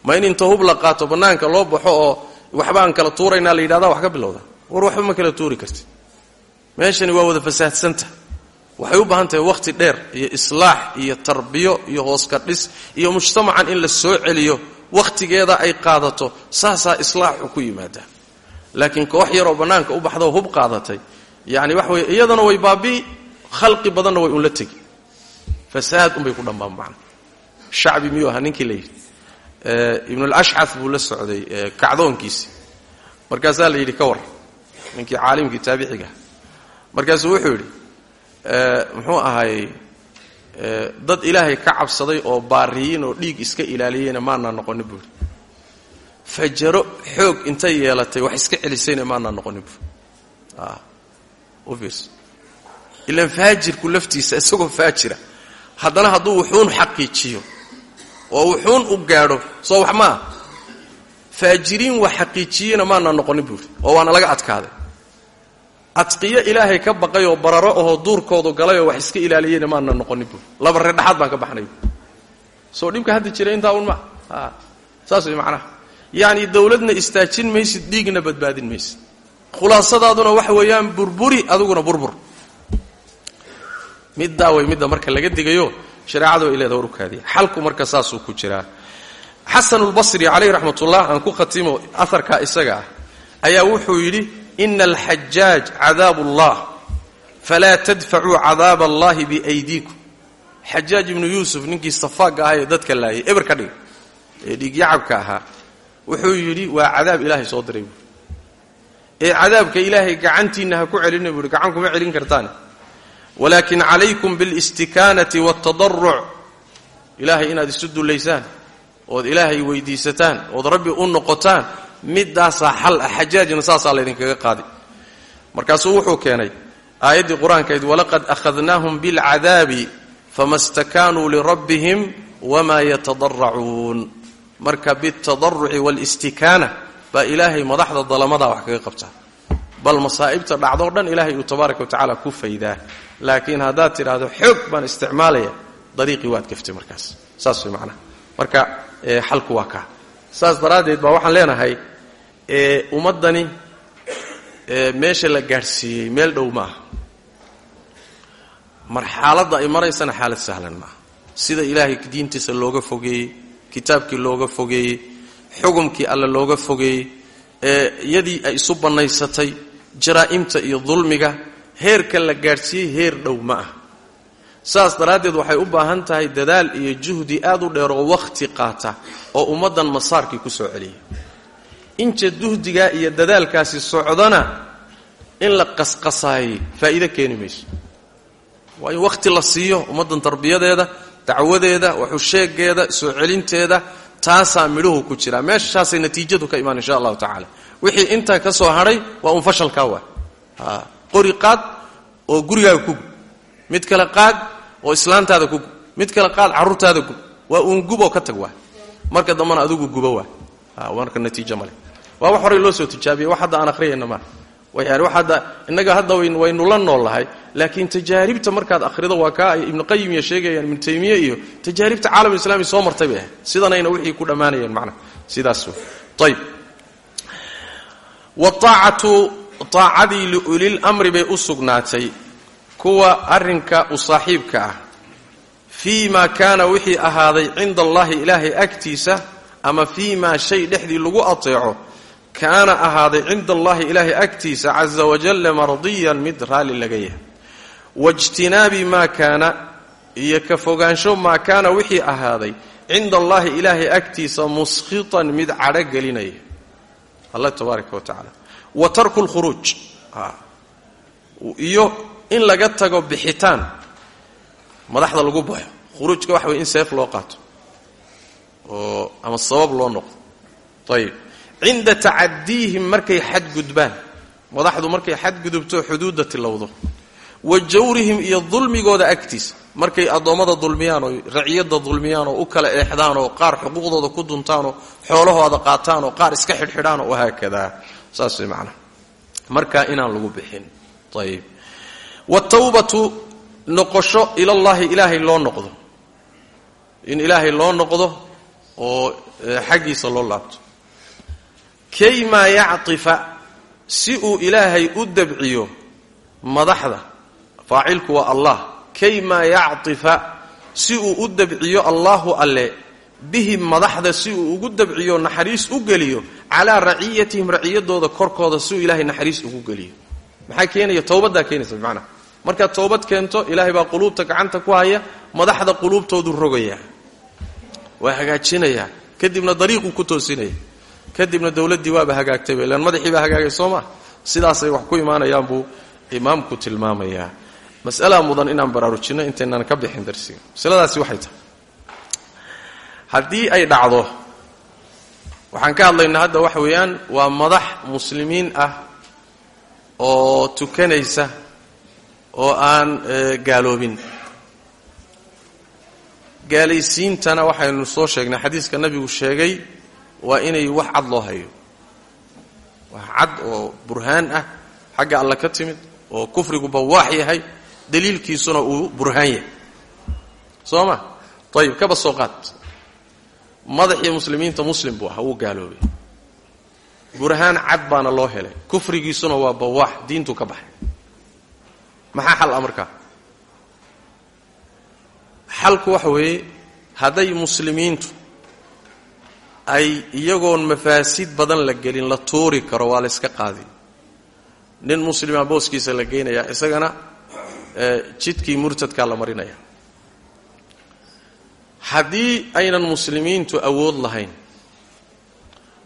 Ma in inta hub la qaato bannaanka loo baxo oo waxbaan kala tuuraynaa la yidhahdaa wax ka bilowda. War waxba ma kala tuuri kartid meeshani waa wada fasaadsanta waxay u baahan tahay wakhti dheer iyo islaax iyo tarbiyo iyo hooska dhis iyo mujtamacan in la soo celiyo wakhtigeeda ay qaadato saasaa islaaxu ku yimaadaa laakiin koox yaroo bannaanka u baxdoo hub qaadatay yacni waxa weye iyadana way baabi'i khalqi badanna way unla tegi. Fasaad unbay ku dhammaan macna shacbi miyuu ahaa? Ninkii la yidhi ibnulashcaf buu la socday kacdoonkiisi markaasaa la yidhi ka war ninkii caalimkii taabiciga markaasuu wuxuu yidhi muxuu ahaayey dad ilaahay ka cabsaday oo baariyiin oo dhiig iska ilaaliyeyna maanaa noqonin buuri fajaro xoog intay yeelatay wax iska celisayna maanaa noqonin u fiirso. Ilaan faajirku laftiisa isagoo faajira. Haddana hadduu wuxuun xaqiijiyo oo wuxuun u gaadho. Soo wax maa faajiriin wax xaqiijiyeyna maanaa noqonin buuri oo waana laga adkaaday. Adqiyo ilaahay ka baqay oo bararo ahoo duurkoodu galay oo wax iska ilaaliyeyna maana noqonin buuri. Laba reer dhexaad baan ka baxnay. Soo dhibka hadda jira intaa un ma saas way macnaha. Yacni dawladna istaajin maysid dhiigna badbaadin maysid. Khulaasadaaduna waxa weeyaan burburi adiguna burbur. Middaa way midda marka laga digayo shareecadu ay leedaha warukaadiya xalku marka saasuu ku jiraa. Xasanulbasri calayhi raxmatullah aan ku khatimo aharkaa isaga ah ayaa wuxuu yidhi ina alxajaaj cadaab ullah falaa tadfacuu cadaab allahi biaydiikum. Xajaaj ibnu yuusuf ninkii safaagga ahaa ee dadka laayay eber ka dhig ee dhiigyacabka ahaa wuxuu yidhi waa cadaab ilaahay soo diray. Buui ee cadaabka ilaahay gacantiinna ha ku celina buuhi gacan kuma celin kartaane walaakin calaykum bilistikaanati waاtadaruc ilaahay inaad isu dullaysaan ood ilaahay weydiisataan ood rabbi u noqotaan midaasaa xal ah xajaajna saasaa laydinkaga qaadi. Markaasuu wuxuu keenay aayaddii qur'aankayd walaqad akhadnaahum bilcadaabi fama stakaanuu lirabbihim wamaa yatadaracuun marka bitadaruci waalistikaana baa ilaahay madaxda dalamadaa wax kaga qabtaa bal masaa'ibta dhacdoo dhan ilaahay uu tabaaraka wa tacaala ku faydaa. Laakiin haddaad tidhaahdo xoog baan isticmaalaya dariiqii waad gaftay markaas. Saas way macnaha marka xalku waa kaa. Saas daraaddeed baa waxaan leenahay ummaddani meesha la gaadhsiiyey meel dhow ma aha. Marxaaladda ay maraysana xaalad sahlan maaha sida ilaahay diintiisa looga fogeeyey kitaabkii looga fogeeyey xugumkii alle looga fogeeyey iyadii ay isu bannaysatay jaraa'imta iyo dulmiga heerka la gaadhsiiyey heer dhow ma ah saas daraaddeed waxay u baahan tahay dadaal iyo juhdi aad u dheer oo wakhti qaata oo ummaddan masaarkii ku soo celiya. Inta duhdigaa iyo dadaalkaasi socdana in la qasqasaayey faa'iido keeni mayso. Waa in wakhti la siiyo ummaddan tarbiyadeeda dacwadeeda waxusheegeeda soo celinteeda taasaa midhuhu ku jiraa meeshaasay natiijadu ka imaan insha allahu tacaala. Wixii intaa ka soo hadhay waa un fashalkaa waa. Qori qaad oo gurigaaga ku gub mid kale qaad oo islaantaada ku gub mid kale qaad carruurtaada gub waa uun guboo ka tag waa. Marka dambana adigu guba waa. Marka natiijo male waa wax horey loo soo tijaabiyey. Wax hadda aan akhriyayna maaha wax hadda waynu la noollahay laakiin tajaaribta markaad akhrido waa kaa ay ibnu qayim iyo sheegayaan ibnu taymiye iyo tajaaribta caalamulislami soo martay bay ahayd sidanayna wixii ku dhammaanayeen macnaha sidaas ayb waaacatu aacadii liulil mri bay u sugnaatay kuwa arrinka u saaxiibka ah. Fii ma kaana wixii ahaaday cinda allahi ilaahay agtiisa ama fii maa shay dhexdii lagu ateeco kaana ahaaday cinda allahi ilaahay agtiisa caza wajalla mardiyan mid raalli laga yahay. Waijtinaabi maa kaana iyo ka fogaansho maa kaana wixii ahaaday cinda allahi ilaahay agtiisa muskhitan mid cadho gelinaya. Alla tabaaraka wa tacaala. Wa tarku lkhuruuj iyo in laga tago bixitaan. Madaxda lagu baxo khuruujka waxa weye in seef loo qaato. Oo ama sabab loo noqdo. Ayib cinda tacadiihim markay xadgudbaan. Madaxdu markay xadgudubto xuduudda tilowdo. Wa jawrihim iyo dulmigooda agtiisa. Markay addoommada dulmiyaan oo raciyadda dulmiyaan u kala eexdaan oo qaar xuquuqdooda ku duntaan oo xoolahooda qaataan oo qaar iska xidhxidhaan oo wahaakadaa saas way marka inaan lagu bixin. Ayib watawbatu noqosho ilallahi ilaahay loo noqdo. In ilaahay loo noqdo oo xaggiisa loo laabto kaymaa yactifa si uu ilaahay u dabciyo madaxda faacilku waa allah kaymaa yactifa si uu u dabciyo allahu alle bihim madaxda si uu ugu dabciyo naxariis u geliyo calaa raciyatihim raciyadooda korkooda si uu ilaahay naxariis ugu geliyo. Maxaa keenaya? Towbaddaa keenaysa bimacnaa. Markaad towbad keento ilaahay baa quluubta gacanta ku haya madaxda quluubtoodu rogayaa. Waa hagaajinayaa kadibna dariiquu ku toosinaya kadibna dowladdii waaba hagaagtayba ilaan madaxii baa hagaagay soo maa sidaasay wax ku imaanayaan buu imaamku tilmaamayaa mas'alaa mudan inaan baraarujinno intaynaan ka bixin darsiga. Masaladaasi waxay tahay. Haddii ay dhacdo waxaan ka hadlaynaa hadda waxa weeyaan waa madax muslimiin ah oo tukanaysa oo aan gaaloobin. Gaalaysiintana waxaynu soo sheegnay xadiiska nabigu sheegay waa inay wax cad loo hayo. Wax cad oo burhaan ah xagga alle ka timid oo kufrigu bawaax yahay daliilkiisuna uu burhaan yahay. Soo ma? Ayib kaba soo qaad. Madaxii muslimiinta muslim buu ahaa wuu gaaloobay. Burhaan cad baana loo helay. Kufrigiisuna waa bawaax diintu ka baxay. Maxaa xal ah markaa xalku waxa weeye hadday muslimiintu ay iyagoon mafaasid badan la gelin la tuuri karo waa la yska qaadi. Nin muslima booskiisa la geynayaa isagana jidkii murtadkaa la marinaya. Haddii aynan muslimiintu awood lahayn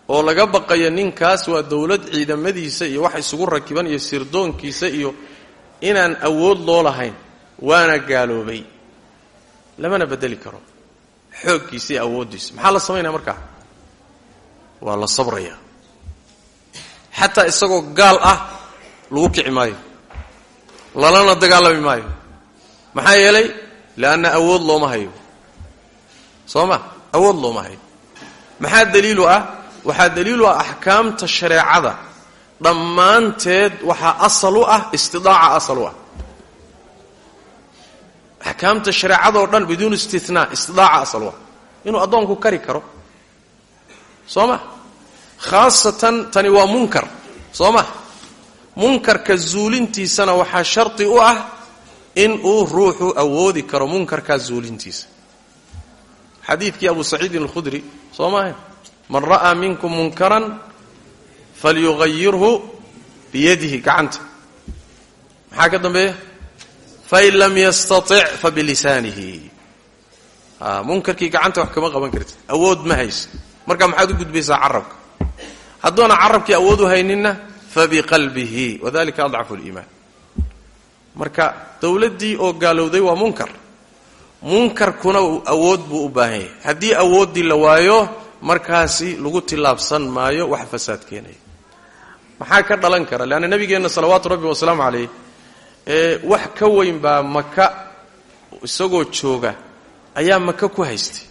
oo laga baqayo ninkaas waa dowlad ciidamadiisa iyo wax isugu rakiban iyo sirdoonkiisa iyo inaan awood loo lahayn waana gaaloobay. Lamana bedeli karo. Xooggiisa iyo awooddiisa maxaa la samaynaya markaa waa la sabraya. Xataa isagoo gaal ah lagu kici maayo. Lalana dagaalami maayo. Maxaa yeelay leanna awood looma hayo. Soo ma? Awood looma hayo. Maxaa daliilu ah? Waxaa daliilu ah axkaamta shareecada. Dhammaanteed waxaa asal u ah istidaaca asal u ah. Axkaamta shareecadoo dhan biduun istinaa istidaaca asal u ah. Inuu addoonku kari karo soo ma khaasatan tani waa munkar soo ma munkarka zuulintiisana waxaa shardi u ah in uu ruuxu awoodi karo munkarkaa zuulintiisa. Xadiidkii abu saciidin alkhudri soo maaha man ra'aa minkum munkaran falyuqayirhu biyadihi gacanta. Maxaa ka dambeeya? Fain lam yastatic fabilisaanihi munkarkii gacanta wax kama qaban kartid. Awood ma haysa marka maxaad u gudbaysaa carabka. Haddoona carabkii awood u hayninna fabiqalbihi wadalika adcafu liimaan marka dowladdii oo gaalowday waa munkar. Munkarkuna awood buu u baahan yahay. Haddii awooddii la waayo markaasi lagu tillaabsan maayo wax fasaad keenaya. Maxaa ka dhalan kara? Leanna nabigeenna salawaatu rabbi wasalaamu calayh wax ka weyn baa maka isagoo jooga ayaa maka ku haystay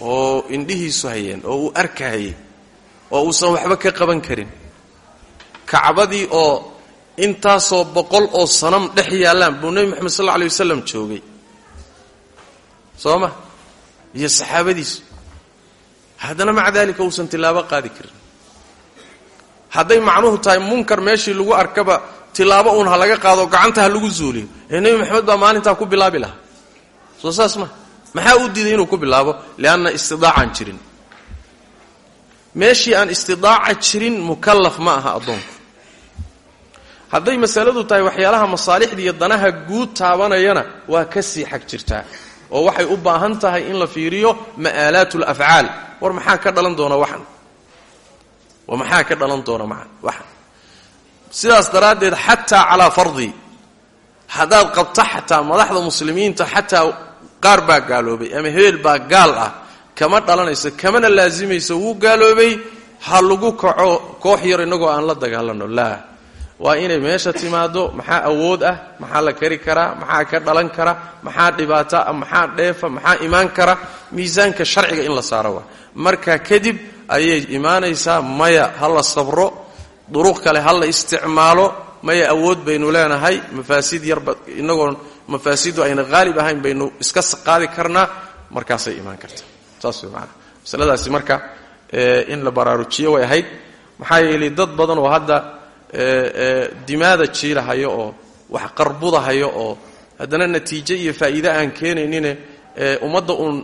oo indhihiisu hayeen oo uu arkahayay oo uusan waxba ka qaban karin. Kacbadii oo intaasoo boqol oo sanam dhex yaallaan buu nebi moxamed sal alla alay wasalam joogay. Soo ma iyo saxaabadiisu. Haddana maca daalika uusan tilaabo qaadi karin. Hadday macnuhu tahay munkar meeshii lagu arkaba tilaabo uun ha laga qaado gacanta ha lagu zuuliyo ee nebi moxamed baa maalintaa ku bilaabi lahaa. Soo saas ma maxaa u diiday inuu ku bilaabo? Lianna istidaacaan jirin. Meeshii aan istidaaca jirin mukallaf ma aha addoonku. Hadday masaladu tahay waxyaalaha masaalixda iyo danaha guud taabanayana waa ka sii xag jirtaa. Oo waxay u baahan tahay in la fiiriyo ma'aalaat alafcaal war maxaa ka dhalan doona waxan? Wa maxaa ka dhalan doona maan waxan. Sidaas daraaddeed xataa calaa fardi. Haddaad qabta xataa madaxda muslimiinta xataa qaar baa gaaloobay ama hebel baa gaal ah. Kama dhalanayso kamana laasimayso wuu gaaloobay. Ha lagu kaco koox yar innagoo aan la dagaalano. Laa waa inay meesha timaado maxaa awood ah maxaa la kari karaa maxaa ka dhalan kara maxaa dhibaata ah maxaa dheefa maxaa imaan kara. Miisaanka sharciga in la saaro waa. Marka kadib ayay imaanaysaa maya ha la sabro duruq kale ha la isticmaalo. Maya awood baynu leenahay mafaasid yarba inagoon mafaasidu ayna haalib ahayn baynu iska qaadi karnaa markaasay imaan kartaa saas maanaa masaladaasi marka in la baraarujiyo way ahayd. Maxaa yeelay dad badan oo hadda dimaada jiilahayo oo wax qarbudahayo oo haddana natiijo iyo faa'iide aan keenaynine ee ummadda uun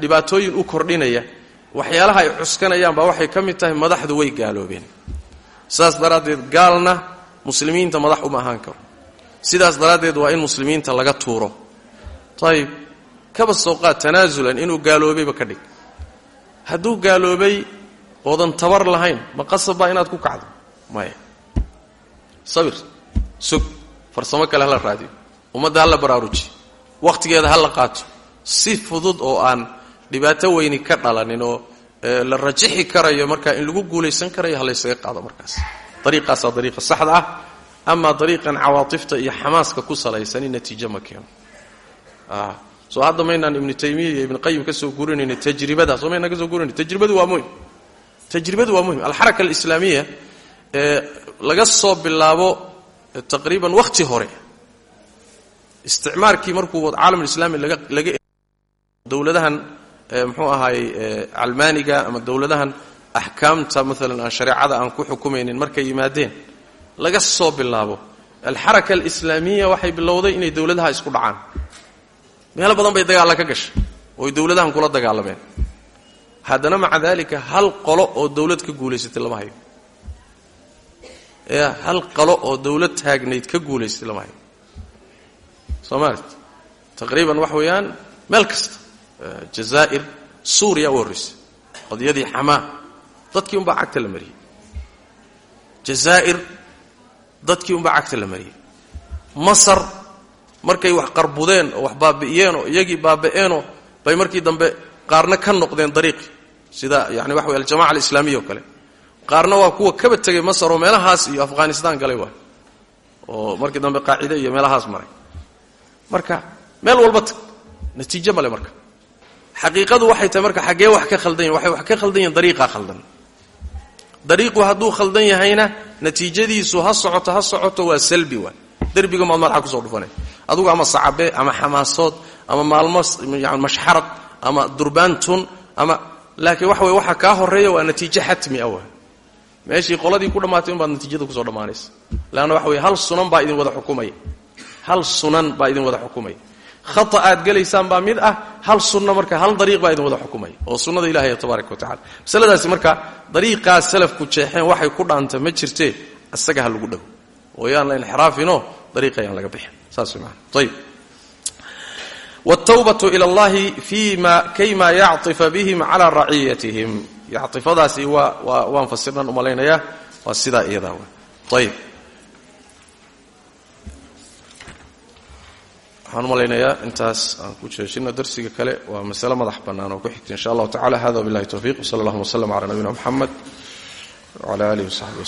dhibaatooyin u kordhinaya waxyaalaha ay cuskanayaan baa waxay ka mid tahay madaxdu way gaaloobeen. Sidaas daraaddeed gaalna muslimiinta madax uma ahaan karo sidaas daraaddeed waa in muslimiinta laga tuuro. Ayib kaba soo qaad tanaasulan inuu gaaloobayba ka dhig. Hadduu gaaloobay oodan tabar lahayn ma qasabbaa inaad ku kacdo. Maya sabir sug farsamo kale hala raadiyo. Ummadda hala baraaruji. Wakhtigeeda ha la qaato. Si fudud oo aan dhibaato weyni ka dhalanin oo la rajixi karayo markaa in lagu guulaysan karayo ha laysaga qaado markaas. Dariiqaasaa dariiqa saxda ah amaa dariiqan cawaatifta iyo xamaaska ku salaysani natiijo ma keeno. Soo hadda maynaan ibnu taymiya iyo ibnu qayim ka soo gurinayna tajribada soo maynaan ka soo gurinay tajribadu waa muhiim tajribadu waa muhiim alxaraka alislaamiya ee laga soo bilaabo taqriiban wakhti hore. Isticmaarkii markuu caalamulislaami laga dowladahan muxuu ahaayey calmaaniga ama dowladahan axkaamta maalan aan aan ku xukumaynin markay yimaadeen laga soo bilaabo. Alxaraka alislaamiya waxay bilowday inay dowladaha isku dhacaan. Meelo badan bay dagaalla ka gashay ooy dowladahan kula dagaalameen. Haddana maca daalika hal qolo oo dowlad ka guulaysatay lama hayo. Ya hal qolo oo dowlad taagnayd ka guulaysatay lama hayo. Soo maalit taqriiban weeyaan meel kasta jazaa'ir suuriya u horraysay qadiyadii xamaa dadkii unbaa cagta la mariyey dadkii unbaa cagta la mariyey masar markay wax qarbudeen oo wax baabi'iyeen oo iyagii baaba'eenoo bay markii dambe qaarna ka noqdeen dariiqii sida yani waxa wey aljamaca alislaamiya kale. Qaarna waa kuwa kaba tegay masar oo meelahaas iyo afghanistan galay waay oo markii dambe qaacide iyo meelahaas maray. Marka meel walba natiijo male marka. Xaqiiqadu waxay tahay marka xaggee wax ka khaldan yahin waxay wax ka khaldan yihiin dariiqaa khaldan dariiqu hadduu khaldan yahayna natiijadiisu ha socoto ha socoto waa salbi waay derbiga maad madaxa ku soo dhufanay. Adugu ama sacabe ama xamaasood ama maalmo mashxarad ama durbaantun ama laakiin waxa wey waxa kaa horreeya waa natiijo xatmi ah waay meeshii qoladii ku dhammaatay unbaad natiijada ku soo dhammaanaysa. Leanna waxa wey hal sunan baa idin wada xukumaya. Hal sunan baa idin wada xukumaya khata aad gelaysaan baa mid ah hal sunna marka hal dariiq baa idin wada xukumaya oo sunnada ilahi ee tabaaraka wa tacala masaladaasi marka dariiqaas salafku jeexeen waxay ku dhaanta ma jirtee asaga ha lagu dhago oo yaan la inxiraafinoo dariiqa yaan laga bixin. Saas maana ayib wtawbatu ila allahi fima kayma yacطifa bihim cala raciyatihim. Yacifadaasi waa waan fasirnan umalaynayaa waa sidaa iyadaa ayb waxaan umalaynayaa intaas aan ku jeejino darsiga kale. Waa masale madax bannaan oo ku xigta in sha allahu tacala hada wabillahi towfiq wsala allahuma wslm cala nabiyina mxamed wcala alihi wsaxbi wslm